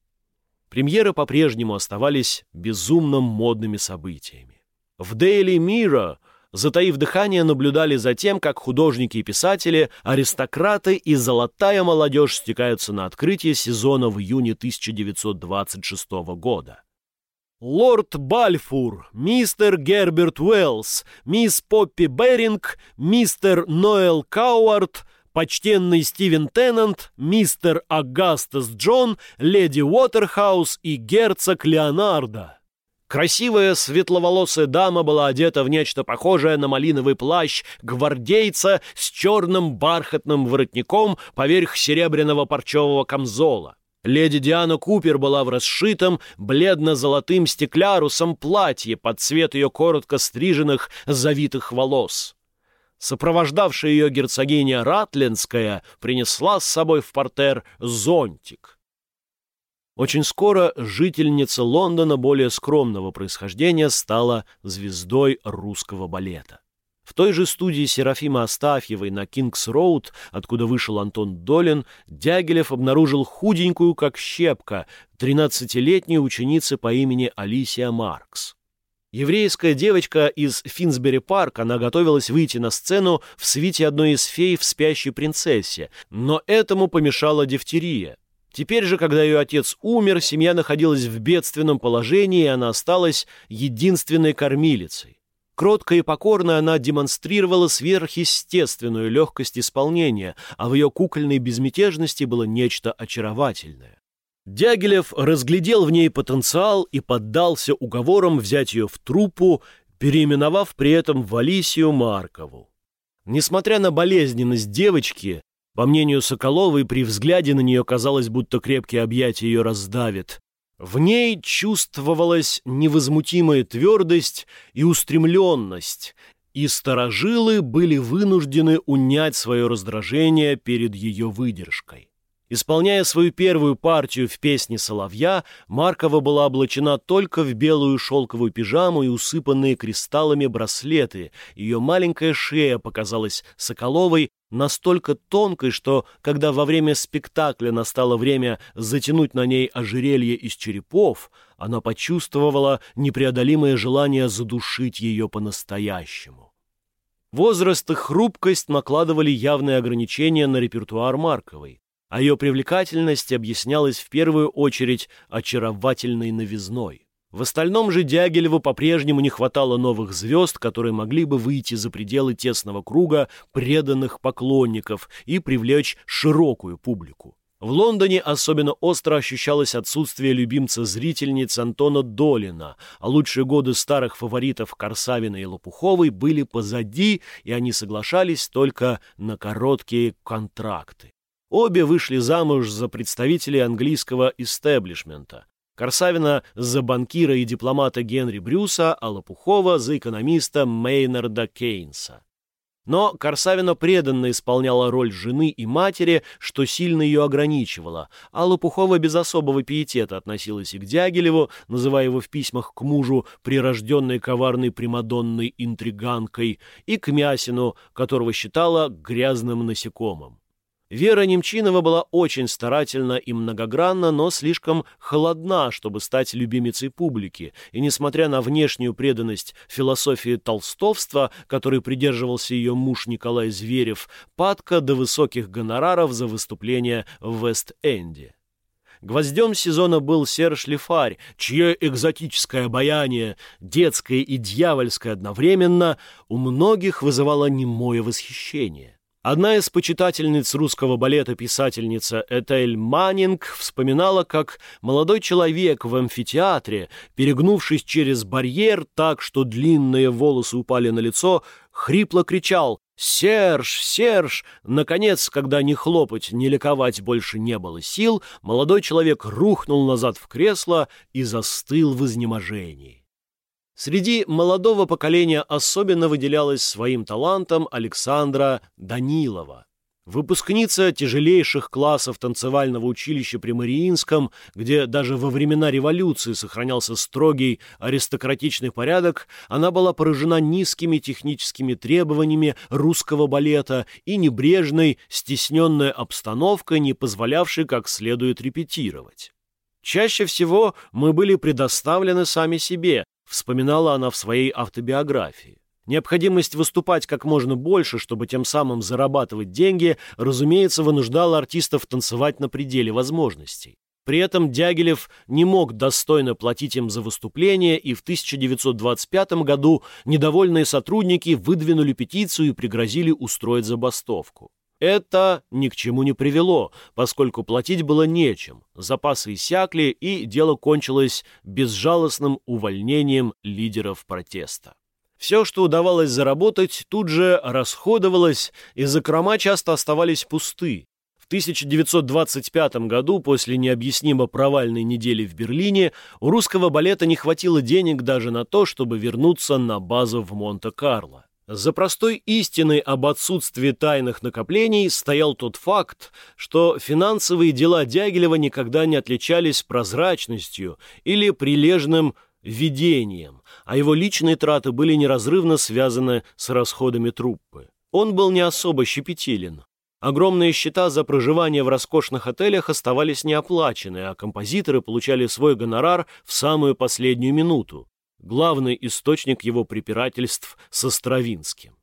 Премьеры по-прежнему оставались безумно модными событиями. В Daily Mirror затаив дыхание, наблюдали за тем, как художники и писатели, аристократы и золотая молодежь стекаются на открытие сезона в июне 1926 года. Лорд Бальфур, мистер Герберт Уэллс, мисс Поппи Беринг, мистер Ноэл Кауард, почтенный Стивен Теннант, мистер Агастас Джон, леди Уотерхаус и герцог Леонардо. Красивая светловолосая дама была одета в нечто похожее на малиновый плащ гвардейца с черным бархатным воротником поверх серебряного парчевого камзола. Леди Диана Купер была в расшитом бледно-золотым стеклярусом платье под цвет ее коротко стриженных завитых волос. Сопровождавшая ее герцогиня Ратлинская принесла с собой в портер зонтик. Очень скоро жительница Лондона более скромного происхождения стала звездой русского балета. В той же студии Серафима Астафьевой на Кингс-Роуд, откуда вышел Антон Долин, Дягилев обнаружил худенькую, как щепка, 13-летнюю ученицу по имени Алисия Маркс. Еврейская девочка из Финсбери-парк, она готовилась выйти на сцену в свите одной из фей в «Спящей принцессе», но этому помешала дифтерия. Теперь же, когда ее отец умер, семья находилась в бедственном положении, и она осталась единственной кормилицей. Кротко и покорно она демонстрировала сверхъестественную легкость исполнения, а в ее кукольной безмятежности было нечто очаровательное. Дягилев разглядел в ней потенциал и поддался уговорам взять ее в труппу, переименовав при этом в Алисию Маркову. Несмотря на болезненность девочки, по мнению Соколовой, при взгляде на нее казалось, будто крепкие объятия ее раздавит. В ней чувствовалась невозмутимая твердость и устремленность, и сторожилы были вынуждены унять свое раздражение перед ее выдержкой. Исполняя свою первую партию в песне «Соловья», Маркова была облачена только в белую шелковую пижаму и усыпанные кристаллами браслеты. Ее маленькая шея показалась Соколовой настолько тонкой, что, когда во время спектакля настало время затянуть на ней ожерелье из черепов, она почувствовала непреодолимое желание задушить ее по-настоящему. Возраст и хрупкость накладывали явные ограничения на репертуар Марковой а ее привлекательность объяснялась в первую очередь очаровательной новизной. В остальном же Дягилеву по-прежнему не хватало новых звезд, которые могли бы выйти за пределы тесного круга преданных поклонников и привлечь широкую публику. В Лондоне особенно остро ощущалось отсутствие любимца-зрительниц Антона Долина, а лучшие годы старых фаворитов Корсавина и Лопуховой были позади, и они соглашались только на короткие контракты. Обе вышли замуж за представителей английского истеблишмента. Корсавина за банкира и дипломата Генри Брюса, а Лопухова за экономиста Мейнарда Кейнса. Но Корсавина преданно исполняла роль жены и матери, что сильно ее ограничивало, а Лопухова без особого пиетета относилась и к Дягилеву, называя его в письмах к мужу прирожденной коварной примадонной интриганкой, и к Мясину, которого считала грязным насекомым. Вера Немчинова была очень старательна и многогранна, но слишком холодна, чтобы стать любимицей публики, и, несмотря на внешнюю преданность философии толстовства, которой придерживался ее муж Николай Зверев, падка до высоких гонораров за выступления в Вест-Энде. Гвоздем сезона был Серж Лифарь, чье экзотическое обаяние, детское и дьявольское одновременно, у многих вызывало немое восхищение. Одна из почитательниц русского балета, писательница Этель Маннинг, вспоминала, как молодой человек в амфитеатре, перегнувшись через барьер так, что длинные волосы упали на лицо, хрипло кричал «Серж! Серж!» Наконец, когда ни хлопать, ни ликовать больше не было сил, молодой человек рухнул назад в кресло и застыл в изнеможении. Среди молодого поколения особенно выделялась своим талантом Александра Данилова. Выпускница тяжелейших классов танцевального училища при Мариинском, где даже во времена революции сохранялся строгий аристократичный порядок, она была поражена низкими техническими требованиями русского балета и небрежной, стесненной обстановкой, не позволявшей как следует репетировать. Чаще всего мы были предоставлены сами себе, Вспоминала она в своей автобиографии. Необходимость выступать как можно больше, чтобы тем самым зарабатывать деньги, разумеется, вынуждала артистов танцевать на пределе возможностей. При этом Дягилев не мог достойно платить им за выступление, и в 1925 году недовольные сотрудники выдвинули петицию и пригрозили устроить забастовку. Это ни к чему не привело, поскольку платить было нечем, запасы иссякли, и дело кончилось безжалостным увольнением лидеров протеста. Все, что удавалось заработать, тут же расходовалось, и закрома часто оставались пусты. В 1925 году, после необъяснимо провальной недели в Берлине, у русского балета не хватило денег даже на то, чтобы вернуться на базу в Монте-Карло. За простой истиной об отсутствии тайных накоплений стоял тот факт, что финансовые дела Дягилева никогда не отличались прозрачностью или прилежным ведением, а его личные траты были неразрывно связаны с расходами труппы. Он был не особо щепетилен. Огромные счета за проживание в роскошных отелях оставались неоплачены, а композиторы получали свой гонорар в самую последнюю минуту. Главный источник его препирательств со Стравинским.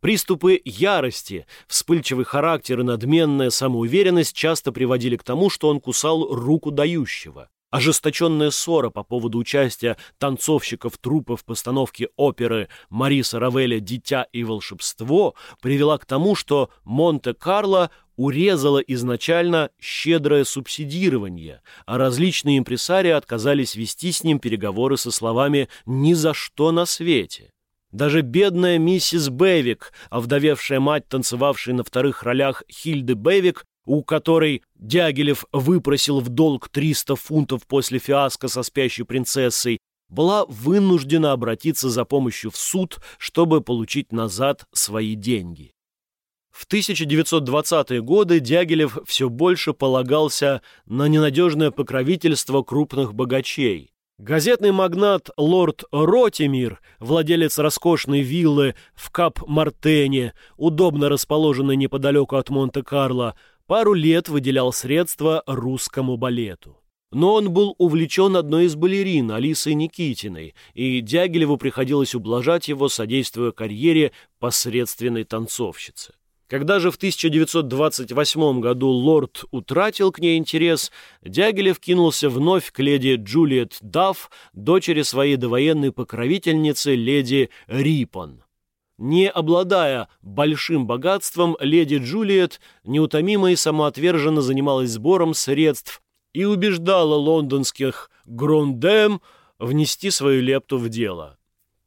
Приступы ярости, вспыльчивый характер и надменная самоуверенность часто приводили к тому, что он кусал руку дающего. Ожесточенная ссора по поводу участия танцовщиков трупа в постановке оперы Мариса Равеля «Дитя и волшебство» привела к тому, что Монте-Карло урезала изначально щедрое субсидирование, а различные импресарии отказались вести с ним переговоры со словами «ни за что на свете». Даже бедная миссис Бэвик, овдовевшая мать, танцевавшей на вторых ролях Хильды Бэвик, у которой Дягилев выпросил в долг 300 фунтов после фиаско со спящей принцессой, была вынуждена обратиться за помощью в суд, чтобы получить назад свои деньги. В 1920-е годы Дягилев все больше полагался на ненадежное покровительство крупных богачей. Газетный магнат лорд Ротимир, владелец роскошной виллы в Кап-Мартене, удобно расположенной неподалеку от Монте-Карло, пару лет выделял средства русскому балету. Но он был увлечен одной из балерин, Алисой Никитиной, и Дягилеву приходилось ублажать его, содействуя карьере посредственной танцовщицы. Когда же в 1928 году лорд утратил к ней интерес, Дягилев кинулся вновь к леди Джулиет Дафф, дочери своей довоенной покровительницы леди Рипон. Не обладая большим богатством, леди Джулиет неутомимо и самоотверженно занималась сбором средств и убеждала лондонских грондем внести свою лепту в дело.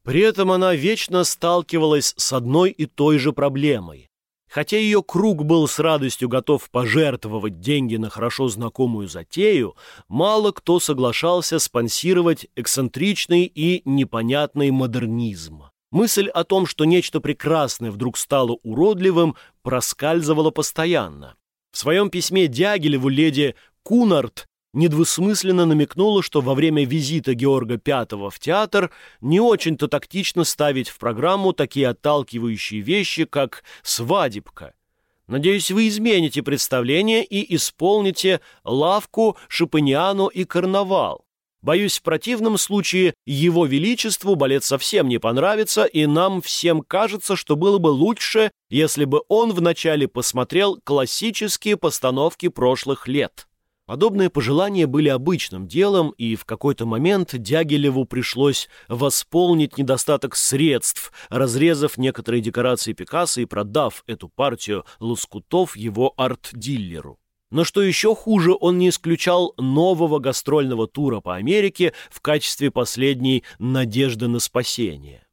При этом она вечно сталкивалась с одной и той же проблемой. Хотя ее круг был с радостью готов пожертвовать деньги на хорошо знакомую затею, мало кто соглашался спонсировать эксцентричный и непонятный модернизм. Мысль о том, что нечто прекрасное вдруг стало уродливым, проскальзывала постоянно. В своем письме Дягилеву леди Кунарт недвусмысленно намекнула, что во время визита Георга V в театр не очень-то тактично ставить в программу такие отталкивающие вещи, как «свадебка». Надеюсь, вы измените представление и исполните лавку, шипаниану и карнавал. Боюсь, в противном случае его величеству балет совсем не понравится, и нам всем кажется, что было бы лучше, если бы он вначале посмотрел классические постановки прошлых лет. Подобные пожелания были обычным делом, и в какой-то момент Дягилеву пришлось восполнить недостаток средств, разрезав некоторые декорации Пикассо и продав эту партию лоскутов его арт-диллеру. Но что еще хуже, он не исключал нового гастрольного тура по Америке в качестве последней надежды на спасение.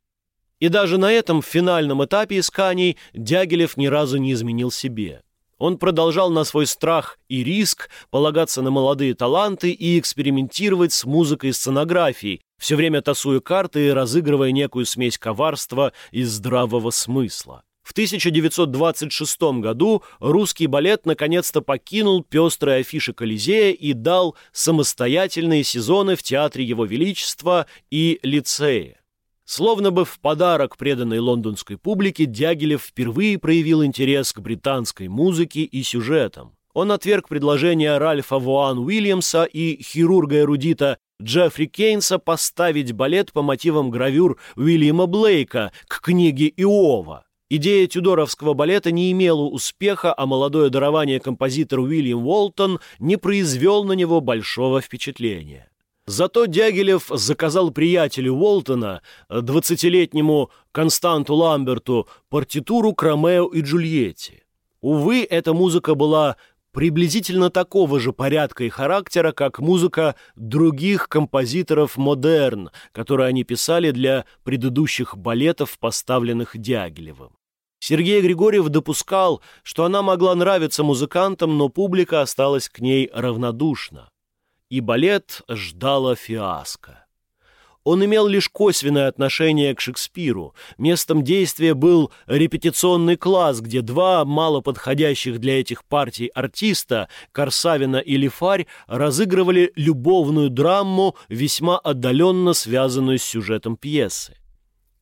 И даже на этом финальном этапе исканий Дягилев ни разу не изменил себе. Он продолжал на свой страх и риск полагаться на молодые таланты и экспериментировать с музыкой и сценографией, все время тасуя карты и разыгрывая некую смесь коварства и здравого смысла. В 1926 году русский балет наконец-то покинул пестрые афиши Колизея и дал самостоятельные сезоны в Театре Его Величества и Лицее. Словно бы в подарок преданной лондонской публике Дягилев впервые проявил интерес к британской музыке и сюжетам. Он отверг предложение Ральфа Вуан Уильямса и хирурга-эрудита Джеффри Кейнса поставить балет по мотивам гравюр Уильяма Блейка к книге Иова. Идея тюдоровского балета не имела успеха, а молодое дарование композитор Уильям Уолтон не произвел на него большого впечатления. Зато Дягилев заказал приятелю Уолтона, двадцатилетнему Константу Ламберту, партитуру к Ромео и Джульетте. Увы, эта музыка была приблизительно такого же порядка и характера, как музыка других композиторов модерн, которые они писали для предыдущих балетов, поставленных Дягилевым. Сергей Григорьев допускал, что она могла нравиться музыкантам, но публика осталась к ней равнодушна и балет ждала фиаско. Он имел лишь косвенное отношение к Шекспиру. Местом действия был репетиционный класс, где два малоподходящих для этих партий артиста, Корсавина и Лифарь, разыгрывали любовную драму, весьма отдаленно связанную с сюжетом пьесы.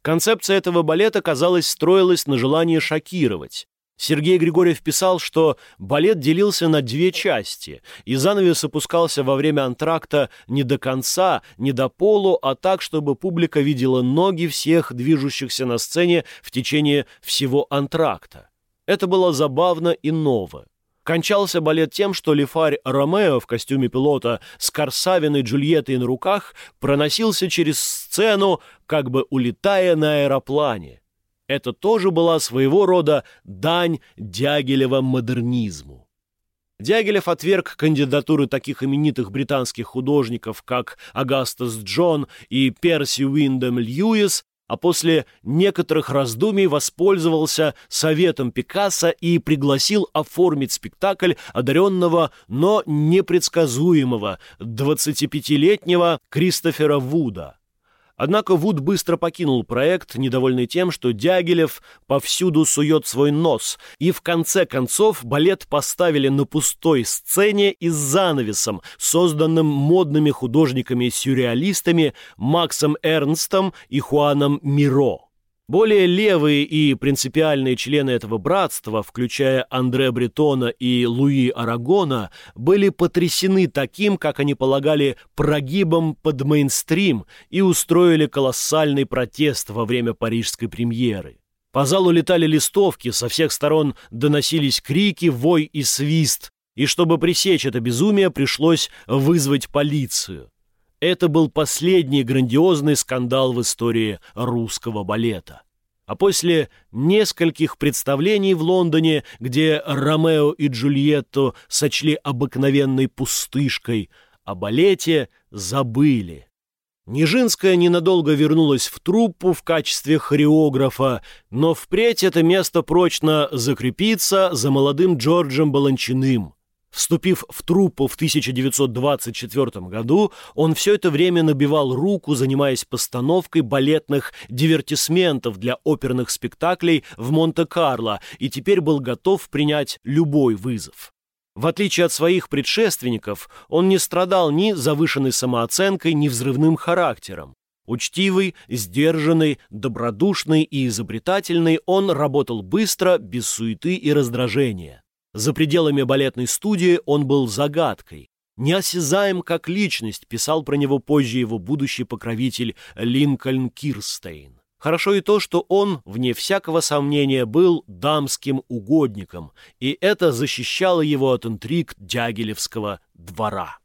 Концепция этого балета, казалось, строилась на желании шокировать. Сергей Григорьев писал, что балет делился на две части, и занавес опускался во время антракта не до конца, не до полу, а так, чтобы публика видела ноги всех движущихся на сцене в течение всего антракта. Это было забавно и ново. Кончался балет тем, что лифарь Ромео в костюме пилота с корсавиной Джульеттой на руках проносился через сцену, как бы улетая на аэроплане. Это тоже была своего рода дань Дягилева модернизму. Дягилев отверг кандидатуры таких именитых британских художников, как Агастас Джон и Перси Уиндем Льюис, а после некоторых раздумий воспользовался советом Пикассо и пригласил оформить спектакль одаренного, но непредсказуемого 25-летнего Кристофера Вуда. Однако Вуд быстро покинул проект, недовольный тем, что Дягилев повсюду сует свой нос, и в конце концов балет поставили на пустой сцене и с занавесом, созданным модными художниками-сюрреалистами Максом Эрнстом и Хуаном Миро. Более левые и принципиальные члены этого братства, включая Андре Бретона и Луи Арагона, были потрясены таким, как они полагали, прогибом под мейнстрим и устроили колоссальный протест во время парижской премьеры. По залу летали листовки, со всех сторон доносились крики, вой и свист, и чтобы пресечь это безумие, пришлось вызвать полицию. Это был последний грандиозный скандал в истории русского балета. А после нескольких представлений в Лондоне, где Ромео и Джульетту сочли обыкновенной пустышкой, о балете забыли. Нижинская ненадолго вернулась в труппу в качестве хореографа, но впредь это место прочно закрепится за молодым Джорджем Баланчиным. Вступив в труппу в 1924 году, он все это время набивал руку, занимаясь постановкой балетных дивертисментов для оперных спектаклей в Монте-Карло и теперь был готов принять любой вызов. В отличие от своих предшественников, он не страдал ни завышенной самооценкой, ни взрывным характером. Учтивый, сдержанный, добродушный и изобретательный, он работал быстро, без суеты и раздражения. За пределами балетной студии он был загадкой. Неосязаем как личность, писал про него позже его будущий покровитель Линкольн Кирстейн. Хорошо и то, что он, вне всякого сомнения, был дамским угодником, и это защищало его от интриг Дягилевского двора.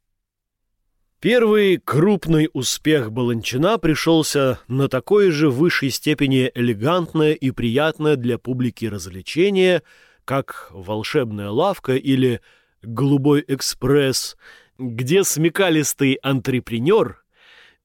Первый крупный успех Баланчина пришелся на такой же высшей степени элегантное и приятное для публики развлечение – как «Волшебная лавка» или «Голубой экспресс», где смекалистый антрепренер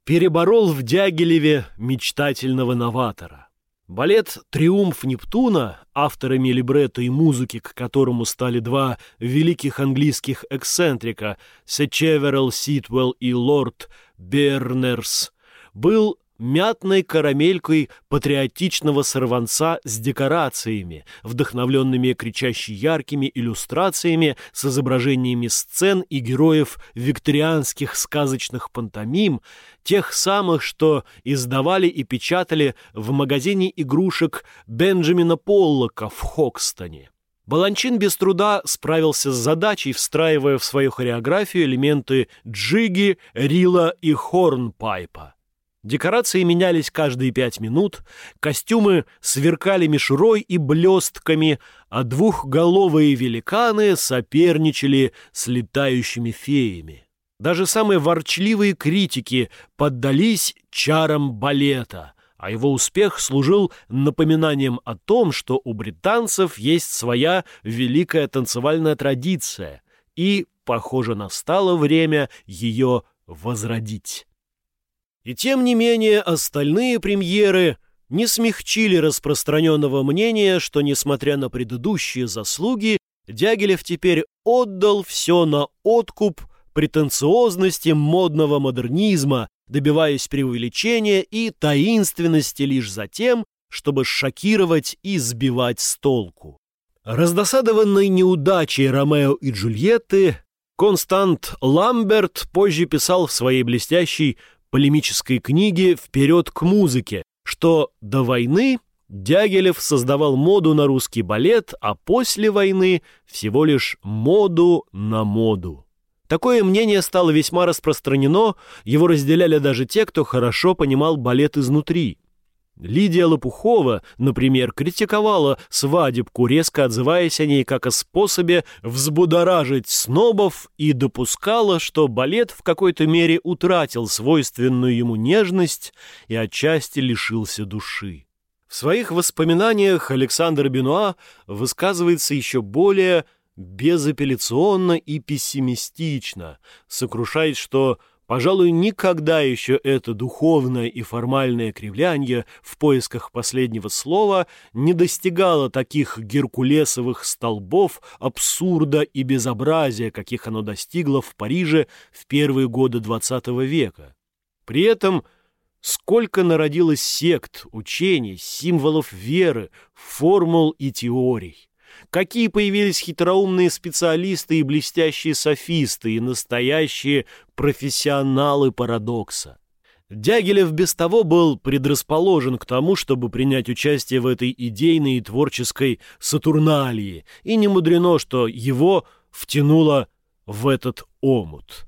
переборол в Дягилеве мечтательного новатора. Балет «Триумф Нептуна», авторами либретто и музыки, к которому стали два великих английских эксцентрика Сечеверел Ситвелл и Лорд Бернерс, был мятной карамелькой патриотичного сорванца с декорациями, вдохновленными кричащими яркими иллюстрациями с изображениями сцен и героев викторианских сказочных пантомим, тех самых, что издавали и печатали в магазине игрушек Бенджамина Поллока в Хокстоне. Баланчин без труда справился с задачей, встраивая в свою хореографию элементы джиги, рила и хорнпайпа. Декорации менялись каждые пять минут, костюмы сверкали мишурой и блестками, а двухголовые великаны соперничали с летающими феями. Даже самые ворчливые критики поддались чарам балета, а его успех служил напоминанием о том, что у британцев есть своя великая танцевальная традиция, и, похоже, настало время ее возродить. И тем не менее остальные премьеры не смягчили распространенного мнения, что, несмотря на предыдущие заслуги, Дягилев теперь отдал все на откуп претенциозности модного модернизма, добиваясь преувеличения и таинственности лишь за тем, чтобы шокировать и сбивать с толку. Раздосадованный неудачей Ромео и Джульетты, Констант Ламберт позже писал в своей блестящей полемической книге «Вперед к музыке», что до войны Дягилев создавал моду на русский балет, а после войны всего лишь моду на моду. Такое мнение стало весьма распространено, его разделяли даже те, кто хорошо понимал балет изнутри. Лидия Лопухова, например, критиковала свадебку, резко отзываясь о ней как о способе взбудоражить снобов и допускала, что балет в какой-то мере утратил свойственную ему нежность и отчасти лишился души. В своих воспоминаниях Александр Бенуа высказывается еще более безапелляционно и пессимистично, сокрушаясь, что, пожалуй, никогда еще это духовное и формальное кривляние в поисках последнего слова не достигало таких геркулесовых столбов абсурда и безобразия, каких оно достигло в Париже в первые годы XX века. При этом сколько народилось сект, учений, символов веры, формул и теорий. Какие появились хитроумные специалисты и блестящие софисты, и настоящие профессионалы парадокса. Дягилев без того был предрасположен к тому, чтобы принять участие в этой идейной и творческой сатурналии, и не мудрено, что его втянуло в этот омут.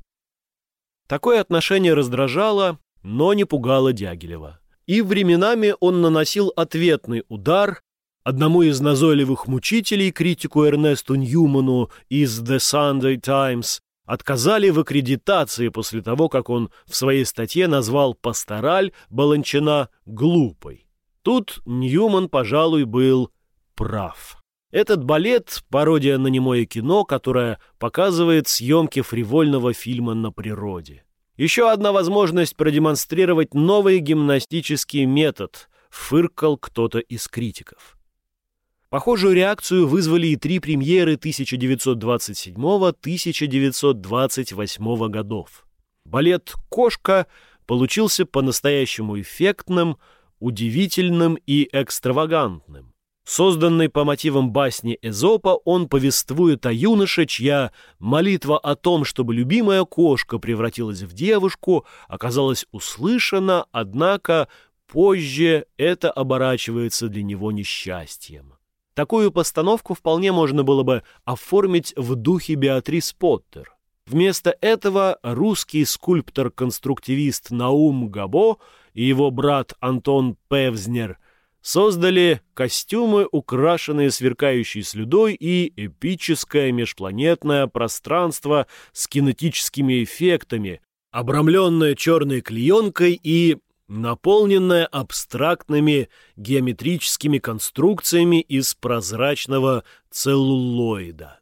Такое отношение раздражало, но не пугало Дягилева. И временами он наносил ответный удар, Одному из назойливых мучителей, критику Эрнесту Ньюману из The Sunday Times, отказали в аккредитации после того, как он в своей статье назвал пастораль Баланчина глупой. Тут Ньюман, пожалуй, был прав. Этот балет – пародия на немое кино, которое показывает съемки фривольного фильма на природе. Еще одна возможность продемонстрировать новый гимнастический метод – фыркал кто-то из критиков. Похожую реакцию вызвали и три премьеры 1927-1928 годов. Балет «Кошка» получился по-настоящему эффектным, удивительным и экстравагантным. Созданный по мотивам басни Эзопа, он повествует о юноше, чья молитва о том, чтобы любимая кошка превратилась в девушку, оказалась услышана, однако позже это оборачивается для него несчастьем. Такую постановку вполне можно было бы оформить в духе Беатрис Поттер. Вместо этого русский скульптор-конструктивист Наум Габо и его брат Антон Певзнер создали костюмы, украшенные сверкающей слюдой и эпическое межпланетное пространство с кинетическими эффектами, обрамленное черной клеенкой и наполненная абстрактными геометрическими конструкциями из прозрачного целлулоида.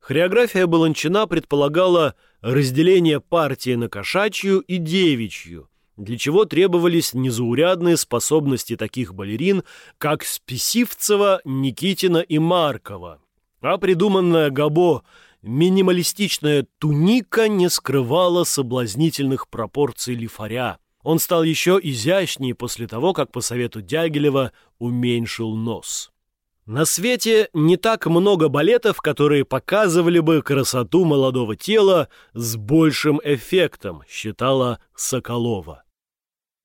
Хореография Баланчина предполагала разделение партии на кошачью и девичью, для чего требовались незаурядные способности таких балерин, как Списивцева, Никитина и Маркова. А придуманная Габо минималистичная туника не скрывала соблазнительных пропорций лифаря. Он стал еще изящнее после того, как по совету Дягилева уменьшил нос. На свете не так много балетов, которые показывали бы красоту молодого тела с большим эффектом, считала Соколова.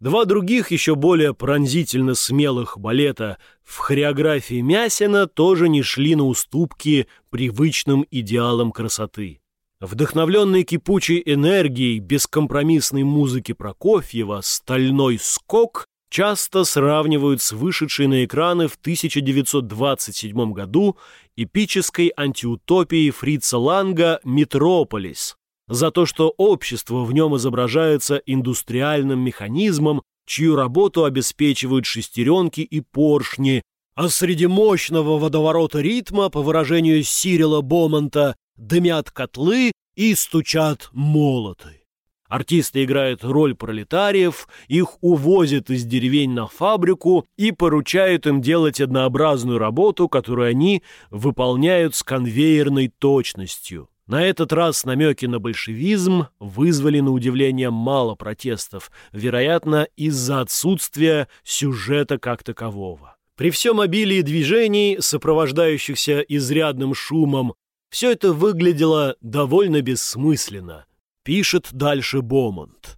Два других, еще более пронзительно смелых балета в хореографии Мясина тоже не шли на уступки привычным идеалам красоты. Вдохновленный кипучей энергией бескомпромиссной музыки Прокофьева «Стальной скок» часто сравнивают с вышедшей на экраны в 1927 году эпической антиутопией Фрица Ланга «Метрополис», за то, что общество в нем изображается индустриальным механизмом, чью работу обеспечивают шестеренки и поршни, а среди мощного водоворота ритма, по выражению Сирила Бомонта, дымят котлы и стучат молоты. Артисты играют роль пролетариев, их увозят из деревень на фабрику и поручают им делать однообразную работу, которую они выполняют с конвейерной точностью. На этот раз намеки на большевизм вызвали на удивление мало протестов, вероятно, из-за отсутствия сюжета как такового. При всем обилии движений, сопровождающихся изрядным шумом, все это выглядело довольно бессмысленно, пишет дальше Бомонт.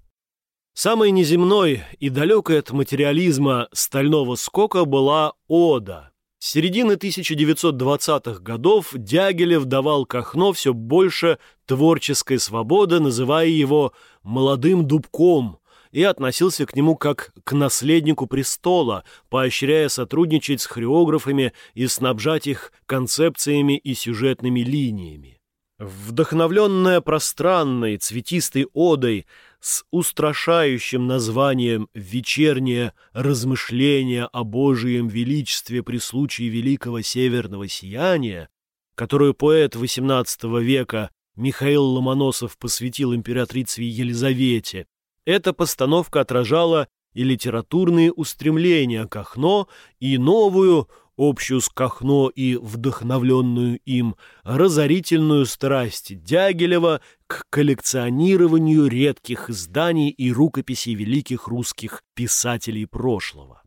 Самой неземной и далекой от материализма стального скока была Ода. С середины 1920-х годов Дягилев давал Кахно все больше творческой свободы, называя его «молодым дубком», и относился к нему как к наследнику престола, поощряя сотрудничать с хореографами и снабжать их концепциями и сюжетными линиями. Вдохновленная пространной цветистой одой с устрашающим названием «Вечернее размышление о Божьем величестве при случае Великого Северного Сияния», которую поэт XVIII века Михаил Ломоносов посвятил императрице Елизавете, эта постановка отражала и литературные устремления Кахно, и новую, общую с Кахно и вдохновленную им, разорительную страсть Дягилева к коллекционированию редких изданий и рукописей великих русских писателей прошлого.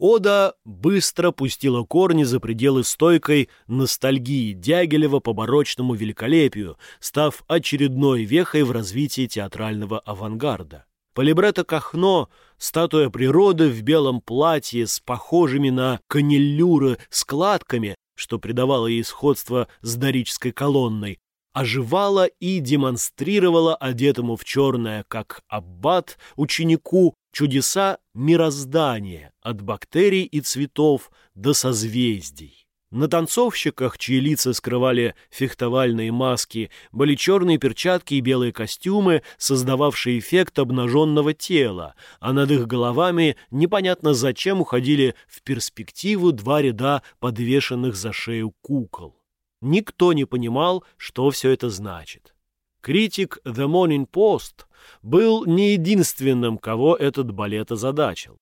Ода быстро пустила корни за пределы стойкой ностальгии Дягилева по барочному великолепию, став очередной вехой в развитии театрального авангарда. По либретто Кахно статуя природы в белом платье с похожими на канеллюры складками, что придавало ей сходство с дорической колонной, оживала и демонстрировала одетому в черное, как аббат, ученику чудеса мироздания от бактерий и цветов до созвездий. На танцовщиках, чьи лица скрывали фехтовальные маски, были черные перчатки и белые костюмы, создававшие эффект обнаженного тела, а над их головами непонятно зачем уходили в перспективу два ряда подвешенных за шею кукол. Никто не понимал, что все это значит. Критик The Morning Post был не единственным, кого этот балет озадачил.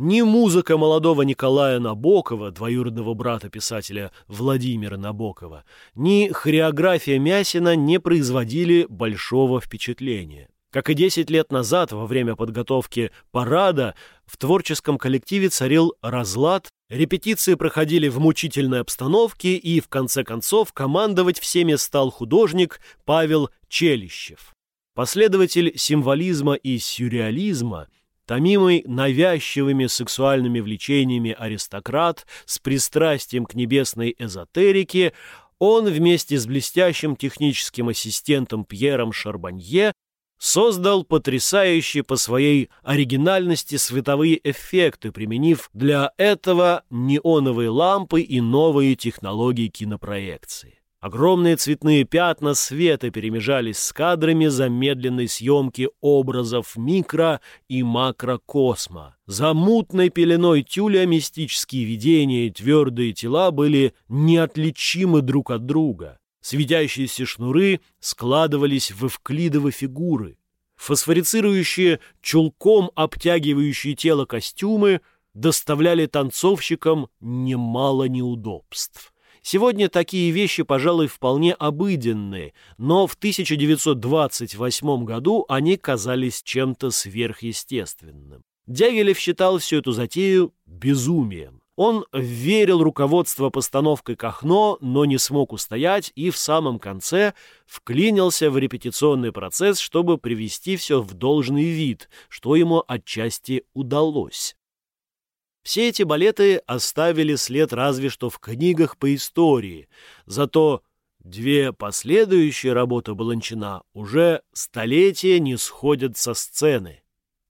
Ни музыка молодого Николая Набокова, двоюродного брата писателя Владимира Набокова, ни хореография Мясина не производили большого впечатления. Как и 10 лет назад, во время подготовки парада, в творческом коллективе царил разлад, репетиции проходили в мучительной обстановке, и, в конце концов, командовать всеми стал художник Павел Челищев. Последователь символизма и сюрреализма, томимый навязчивыми сексуальными влечениями аристократ с пристрастием к небесной эзотерике, он вместе с блестящим техническим ассистентом Пьером Шарбанье создал потрясающие по своей оригинальности световые эффекты, применив для этого неоновые лампы и новые технологии кинопроекции. Огромные цветные пятна света перемежались с кадрами замедленной съемки образов микро- и макрокосма. За мутной пеленой тюля мистические видения и твердые тела были неотличимы друг от друга. Светящиеся шнуры складывались в эвклидовы фигуры. Фосфорицирующие чулком обтягивающие тело костюмы доставляли танцовщикам немало неудобств. Сегодня такие вещи, пожалуй, вполне обыденные, но в 1928 году они казались чем-то сверхъестественным. Дягилев считал всю эту затею безумием. Он верил руководство постановкой Кахно, но не смог устоять и в самом конце вклинился в репетиционный процесс, чтобы привести все в должный вид, что ему отчасти удалось. Все эти балеты оставили след разве что в книгах по истории, зато две последующие работы Баланчина уже столетия не сходят со сцены.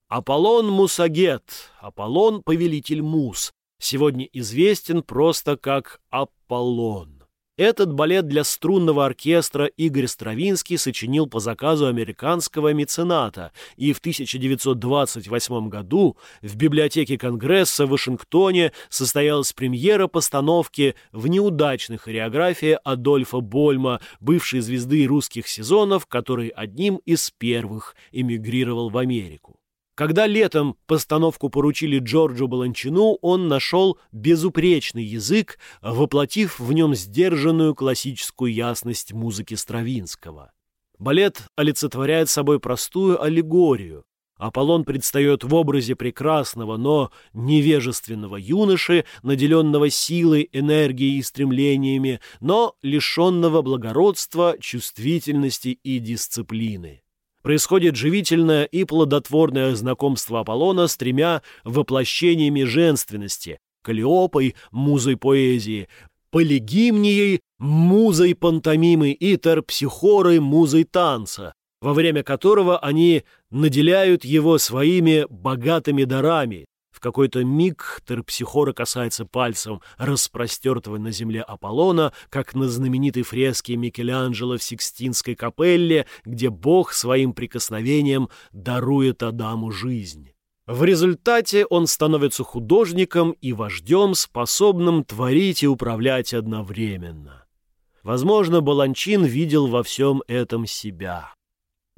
Аполлон Мусагет, Аполлон — повелитель Мус, сегодня известен просто как Аполлон. Этот балет для струнного оркестра Игорь Стравинский сочинил по заказу американского мецената, и в 1928 году в библиотеке Конгресса в Вашингтоне состоялась премьера постановки в неудачной хореографии Адольфа Больма, бывшей звезды русских сезонов, который одним из первых эмигрировал в Америку. Когда летом постановку поручили Джорджу Баланчину, он нашел безупречный язык, воплотив в нем сдержанную классическую ясность музыки Стравинского. Балет олицетворяет собой простую аллегорию. Аполлон предстает в образе прекрасного, но невежественного юноши, наделенного силой, энергией и стремлениями, но лишенного благородства, чувствительности и дисциплины. Происходит живительное и плодотворное знакомство Аполлона с тремя воплощениями женственности – Калиопой, музой поэзии, Полигимнией, музой пантомимы и Терпсихорой, музой танца, во время которого они наделяют его своими богатыми дарами, в какой-то миг Терпсихора касается пальцем распростертого на земле Аполлона, как на знаменитой фреске Микеланджело в Сикстинской капелле, где Бог своим прикосновением дарует Адаму жизнь. В результате он становится художником и вождем, способным творить и управлять одновременно. Возможно, Баланчин видел во всем этом себя.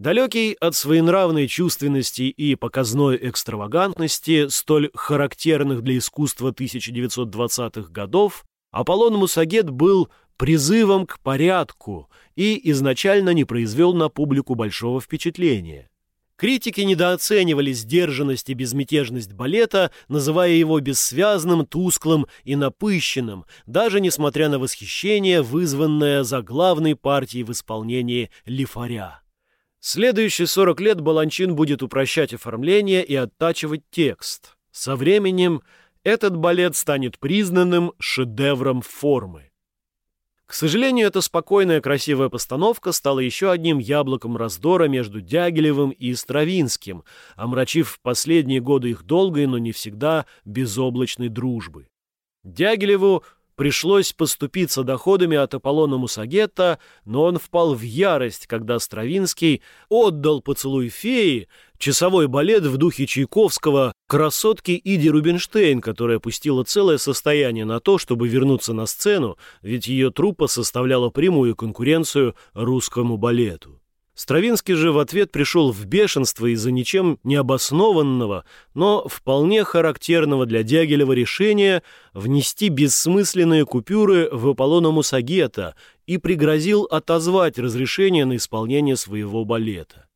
Далекий от своенравной чувственности и показной экстравагантности, столь характерных для искусства 1920-х годов, Аполлон Мусагет был призывом к порядку и изначально не произвел на публику большого впечатления. Критики недооценивали сдержанность и безмятежность балета, называя его бессвязным, тусклым и напыщенным, даже несмотря на восхищение, вызванное заглавной партией в исполнении Лифаря. Следующие 40 лет Баланчин будет упрощать оформление и оттачивать текст. Со временем этот балет станет признанным шедевром формы. К сожалению, эта спокойная красивая постановка стала еще одним яблоком раздора между Дягилевым и Стравинским, омрачив последние годы их долгой, но не всегда безоблачной дружбы. Дягилеву Пришлось поступиться доходами от Аполлона Мусагетта, но он впал в ярость, когда Стравинский отдал поцелуй феи, часовой балет в духе Чайковского, красотке Иди Рубинштейн, которая пустила целое состояние на то, чтобы вернуться на сцену, ведь ее труппа составляла прямую конкуренцию русскому балету. Стравинский же в ответ пришел в бешенство из-за ничем необоснованного, но вполне характерного для Дягилева решения внести бессмысленные купюры в Аполлона Мусагета и пригрозил отозвать разрешение на исполнение своего балета.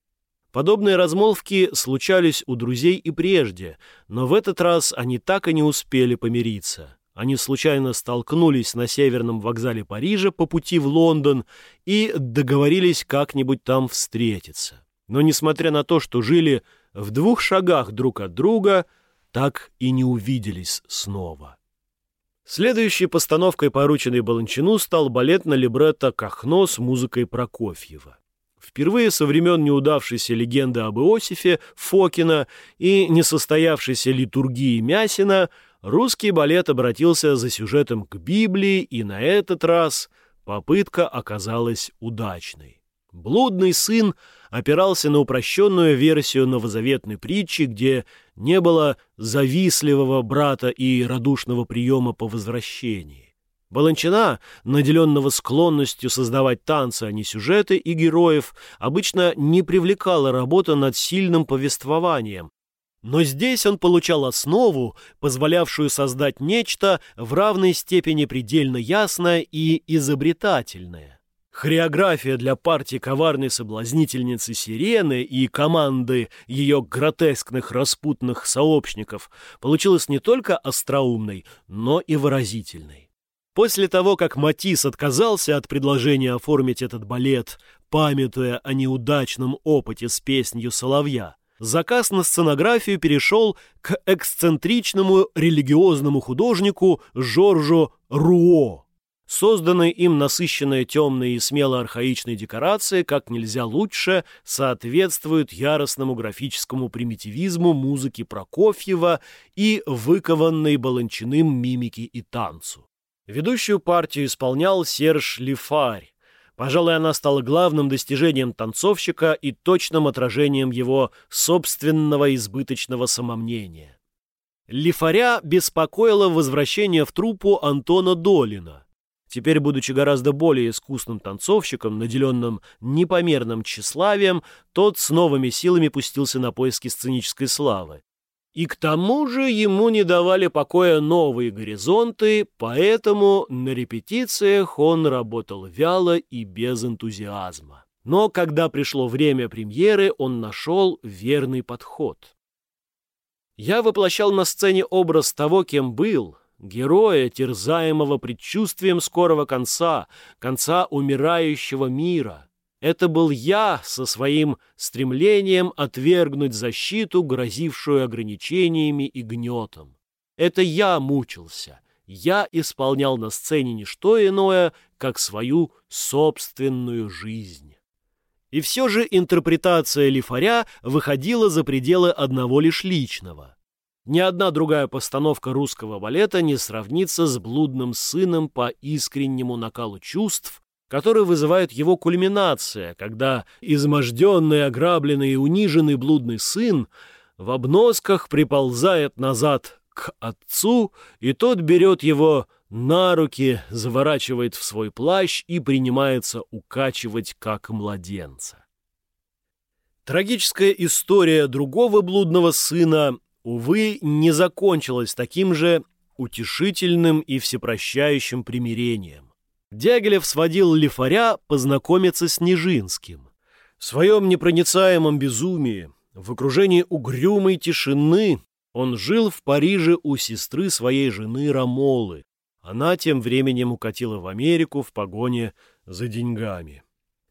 Подобные размолвки случались у друзей и прежде, но в этот раз они так и не успели помириться. Они случайно столкнулись на северном вокзале Парижа по пути в Лондон и договорились как-нибудь там встретиться. Но, несмотря на то, что жили в двух шагах друг от друга, так и не увиделись снова. Следующей постановкой, порученной Баланчину, стал балет на либретто «Кахно» с музыкой Прокофьева. Впервые со времен неудавшейся легенды об Иосифе Фокина и несостоявшейся литургии Мясина русский балет обратился за сюжетом к Библии, и на этот раз попытка оказалась удачной. Блудный сын опирался на упрощенную версию новозаветной притчи, где не было завистливого брата и радушного приема по возвращении. Баланчина, наделенного склонностью создавать танцы, а не сюжеты и героев, обычно не привлекала работа над сильным повествованием, но здесь он получал основу, позволявшую создать нечто в равной степени предельно ясное и изобретательное. Хореография для партии коварной соблазнительницы Сирены и команды ее гротескных распутных сообщников получилась не только остроумной, но и выразительной. После того, как Матис отказался от предложения оформить этот балет, памятуя о неудачном опыте с песнью «Соловья», заказ на сценографию перешел к эксцентричному религиозному художнику Жоржу Руо. Созданные им насыщенные темные и смело архаичные декорации как нельзя лучше соответствуют яростному графическому примитивизму музыки Прокофьева и выкованной Баланчиным мимики и танцу. Ведущую партию исполнял Серж Лифарь, Пожалуй, она стала главным достижением танцовщика и точным отражением его собственного избыточного самомнения. Лифаря беспокоило возвращение в труппу Антона Долина. Теперь, будучи гораздо более искусным танцовщиком, наделенным непомерным тщеславием, тот с новыми силами пустился на поиски сценической славы. И к тому же ему не давали покоя новые горизонты, поэтому на репетициях он работал вяло и без энтузиазма. Но когда пришло время премьеры, он нашел верный подход. Я воплощал на сцене образ того, кем был, героя, терзаемого предчувствием скорого конца, конца умирающего мира. Это был я со своим стремлением отвергнуть защиту, грозившую ограничениями и гнетом. Это я мучился, я исполнял на сцене не что иное, как свою собственную жизнь. И все же интерпретация Лифаря выходила за пределы одного лишь личного. Ни одна другая постановка русского балета не сравнится с блудным сыном по искреннему накалу чувств, который вызывает его кульминация, когда изможденный, ограбленный и униженный блудный сын в обносках приползает назад к отцу, и тот берет его на руки, заворачивает в свой плащ и принимается укачивать, как младенца. Трагическая история другого блудного сына, увы, не закончилась таким же утешительным и всепрощающим примирением. Дягилев сводил Лифаря познакомиться с Нижинским. В своем непроницаемом безумии, в окружении угрюмой тишины, он жил в Париже у сестры своей жены Рамолы. Она тем временем укатила в Америку в погоне за деньгами.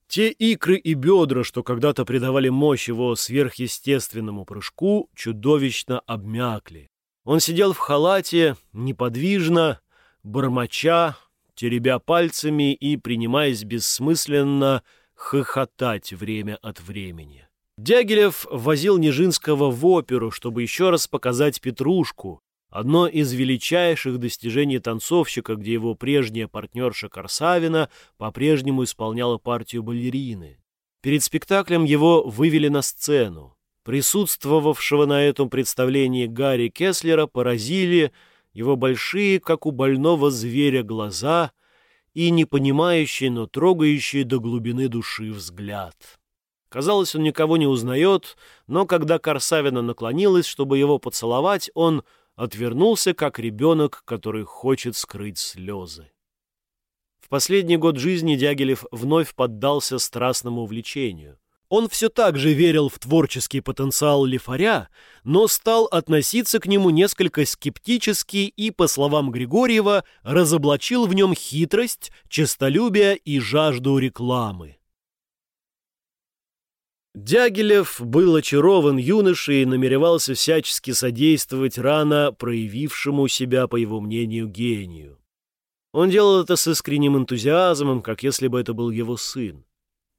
Те икры и бедра, что когда-то придавали мощь его сверхъестественному прыжку, чудовищно обмякли. Он сидел в халате, неподвижно, бормоча, теребя пальцами и принимаясь бессмысленно хохотать время от времени. Дягилев возил Нижинского в оперу, чтобы еще раз показать Петрушку, одно из величайших достижений танцовщика, где его прежняя партнерша Корсавина по-прежнему исполняла партию балерины. Перед спектаклем его вывели на сцену. Присутствовавшего на этом представлении Гарри Кеслера поразили его большие, как у больного зверя, глаза и непонимающий, но трогающий до глубины души взгляд. Казалось, он никого не узнает, но когда Корсавина наклонилась, чтобы его поцеловать, он отвернулся, как ребенок, который хочет скрыть слезы. В последний год жизни Дягилев вновь поддался страстному увлечению. Он все так же верил в творческий потенциал Лифаря, но стал относиться к нему несколько скептически и, по словам Григорьева, разоблачил в нем хитрость, честолюбие и жажду рекламы. Дягилев был очарован юношей и намеревался всячески содействовать рано проявившему себя, по его мнению, гению. Он делал это с искренним энтузиазмом, как если бы это был его сын.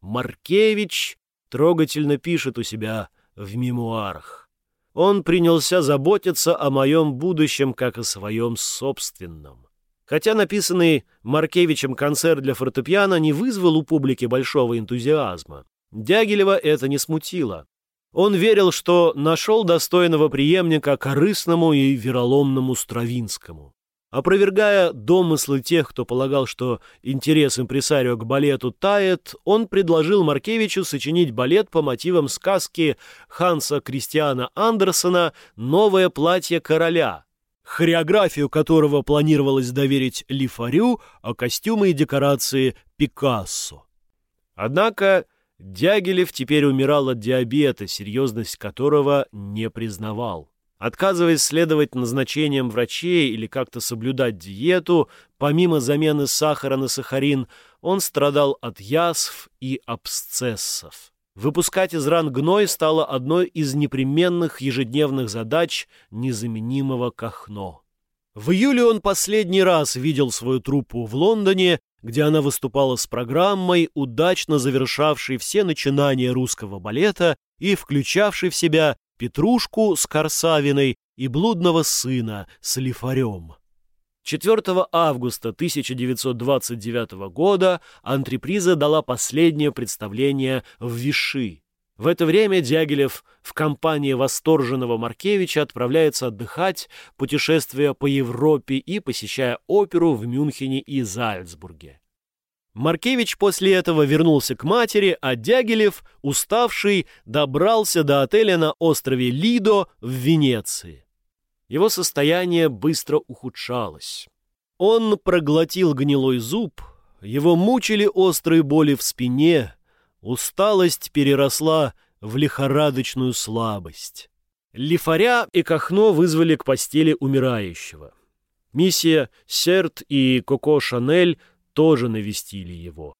Маркевич трогательно пишет у себя в мемуарах. Он принялся заботиться о моем будущем, как о своем собственном. Хотя написанный Маркевичем концерт для фортепиано не вызвал у публики большого энтузиазма, Дягилева это не смутило. Он верил, что нашел достойного преемника корыстному и вероломному Стравинскому. Опровергая домыслы тех, кто полагал, что интерес импресарио к балету тает, он предложил Маркевичу сочинить балет по мотивам сказки Ханса Кристиана Андерсона «Новое платье короля», хореографию которого планировалось доверить Лифарю, а костюмы и декорации Пикассо. Однако Дягилев теперь умирал от диабета, серьезность которого не признавал. Отказываясь следовать назначениям врачей или как-то соблюдать диету, помимо замены сахара на сахарин, он страдал от язв и абсцессов. Выпускать из ран гной стало одной из непременных ежедневных задач незаменимого Кахно. В июле он последний раз видел свою труппу в Лондоне, где она выступала с программой, удачно завершавшей все начинания русского балета и включавшей в себя Петрушку с Корсавиной и блудного сына с Лифарем. 4 августа 1929 года антреприза дала последнее представление в Виши. В это время Дягилев в компании восторженного Маркевича отправляется отдыхать, путешествуя по Европе и посещая оперу в Мюнхене и Зальцбурге. Маркевич после этого вернулся к матери, а Дягилев, уставший, добрался до отеля на острове Лидо в Венеции. Его состояние быстро ухудшалось. Он проглотил гнилой зуб, его мучили острые боли в спине, усталость переросла в лихорадочную слабость. Лифаря и Кахно вызвали к постели умирающего. Миссия Серт и Коко Шанель тоже навестили его.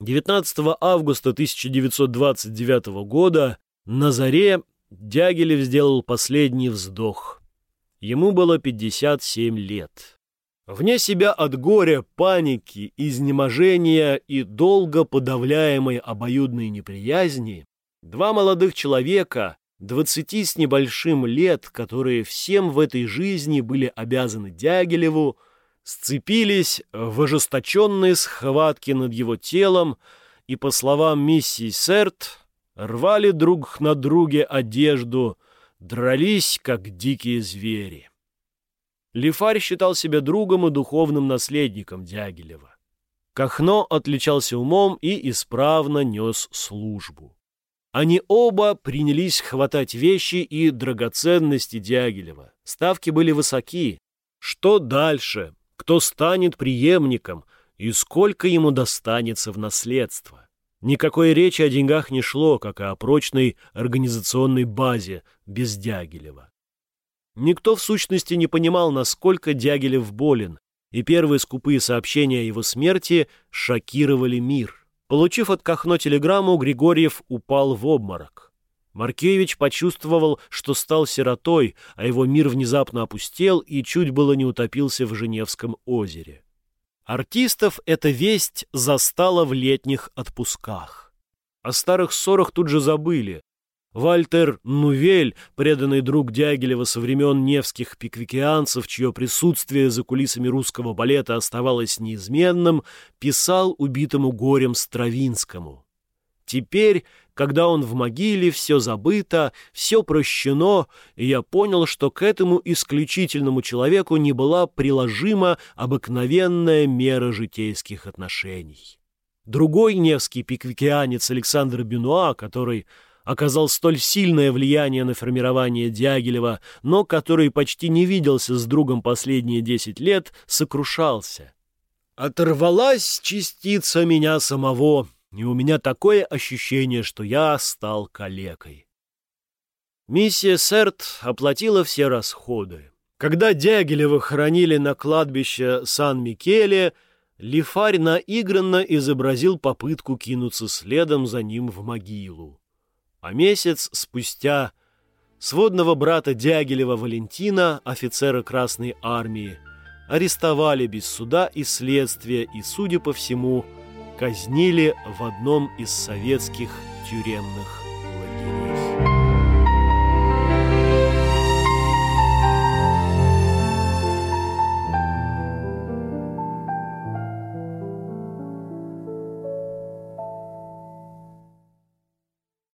19 августа 1929 года на заре Дягилев сделал последний вздох. Ему было 57 лет. Вне себя от горя, паники, изнеможения и долго подавляемой обоюдной неприязни, два молодых человека, двадцати с небольшим лет, которые всем в этой жизни были обязаны Дягилеву, сцепились в ожесточенной схватке над его телом и, по словам миссии Серт, рвали друг на друге одежду, дрались, как дикие звери. Лифарь считал себя другом и духовным наследником Дягилева. Кахно отличался умом и исправно нес службу. Они оба принялись хватать вещи и драгоценности Дягилева. Ставки были высоки. Что дальше? Кто станет преемником? И сколько ему достанется в наследство? Никакой речи о деньгах не шло, как и о прочной организационной базе без Дягилева. Никто в сущности не понимал, насколько Дягилев болен, и первые скупые сообщения о его смерти шокировали мир. Получив от Кахно телеграмму, Григорьев упал в обморок. Маркевич почувствовал, что стал сиротой, а его мир внезапно опустел и чуть было не утопился в Женевском озере. Артистов эта весть застала в летних отпусках. О старых ссорах тут же забыли, Вальтер Нувель, преданный друг Дягилева со времен невских пиквикианцев, чье присутствие за кулисами русского балета оставалось неизменным, писал убитому горем Стравинскому. Теперь, когда он в могиле, все забыто, все прощено, и я понял, что к этому исключительному человеку не была приложима обыкновенная мера житейских отношений. Другой невский пиквикианец Александр Бенуа, который оказал столь сильное влияние на формирование Дягилева, но который почти не виделся с другом последние десять лет, сокрушался. «Оторвалась частица меня самого, и у меня такое ощущение, что я стал калекой». Миссия Серт оплатила все расходы. Когда Дягилева хоронили на кладбище Сан-Микеле, Лифарь наигранно изобразил попытку кинуться следом за ним в могилу. А месяц спустя сводного брата Дягилева Валентина, офицера Красной Армии, арестовали без суда и следствия и, судя по всему, казнили в одном из советских тюремных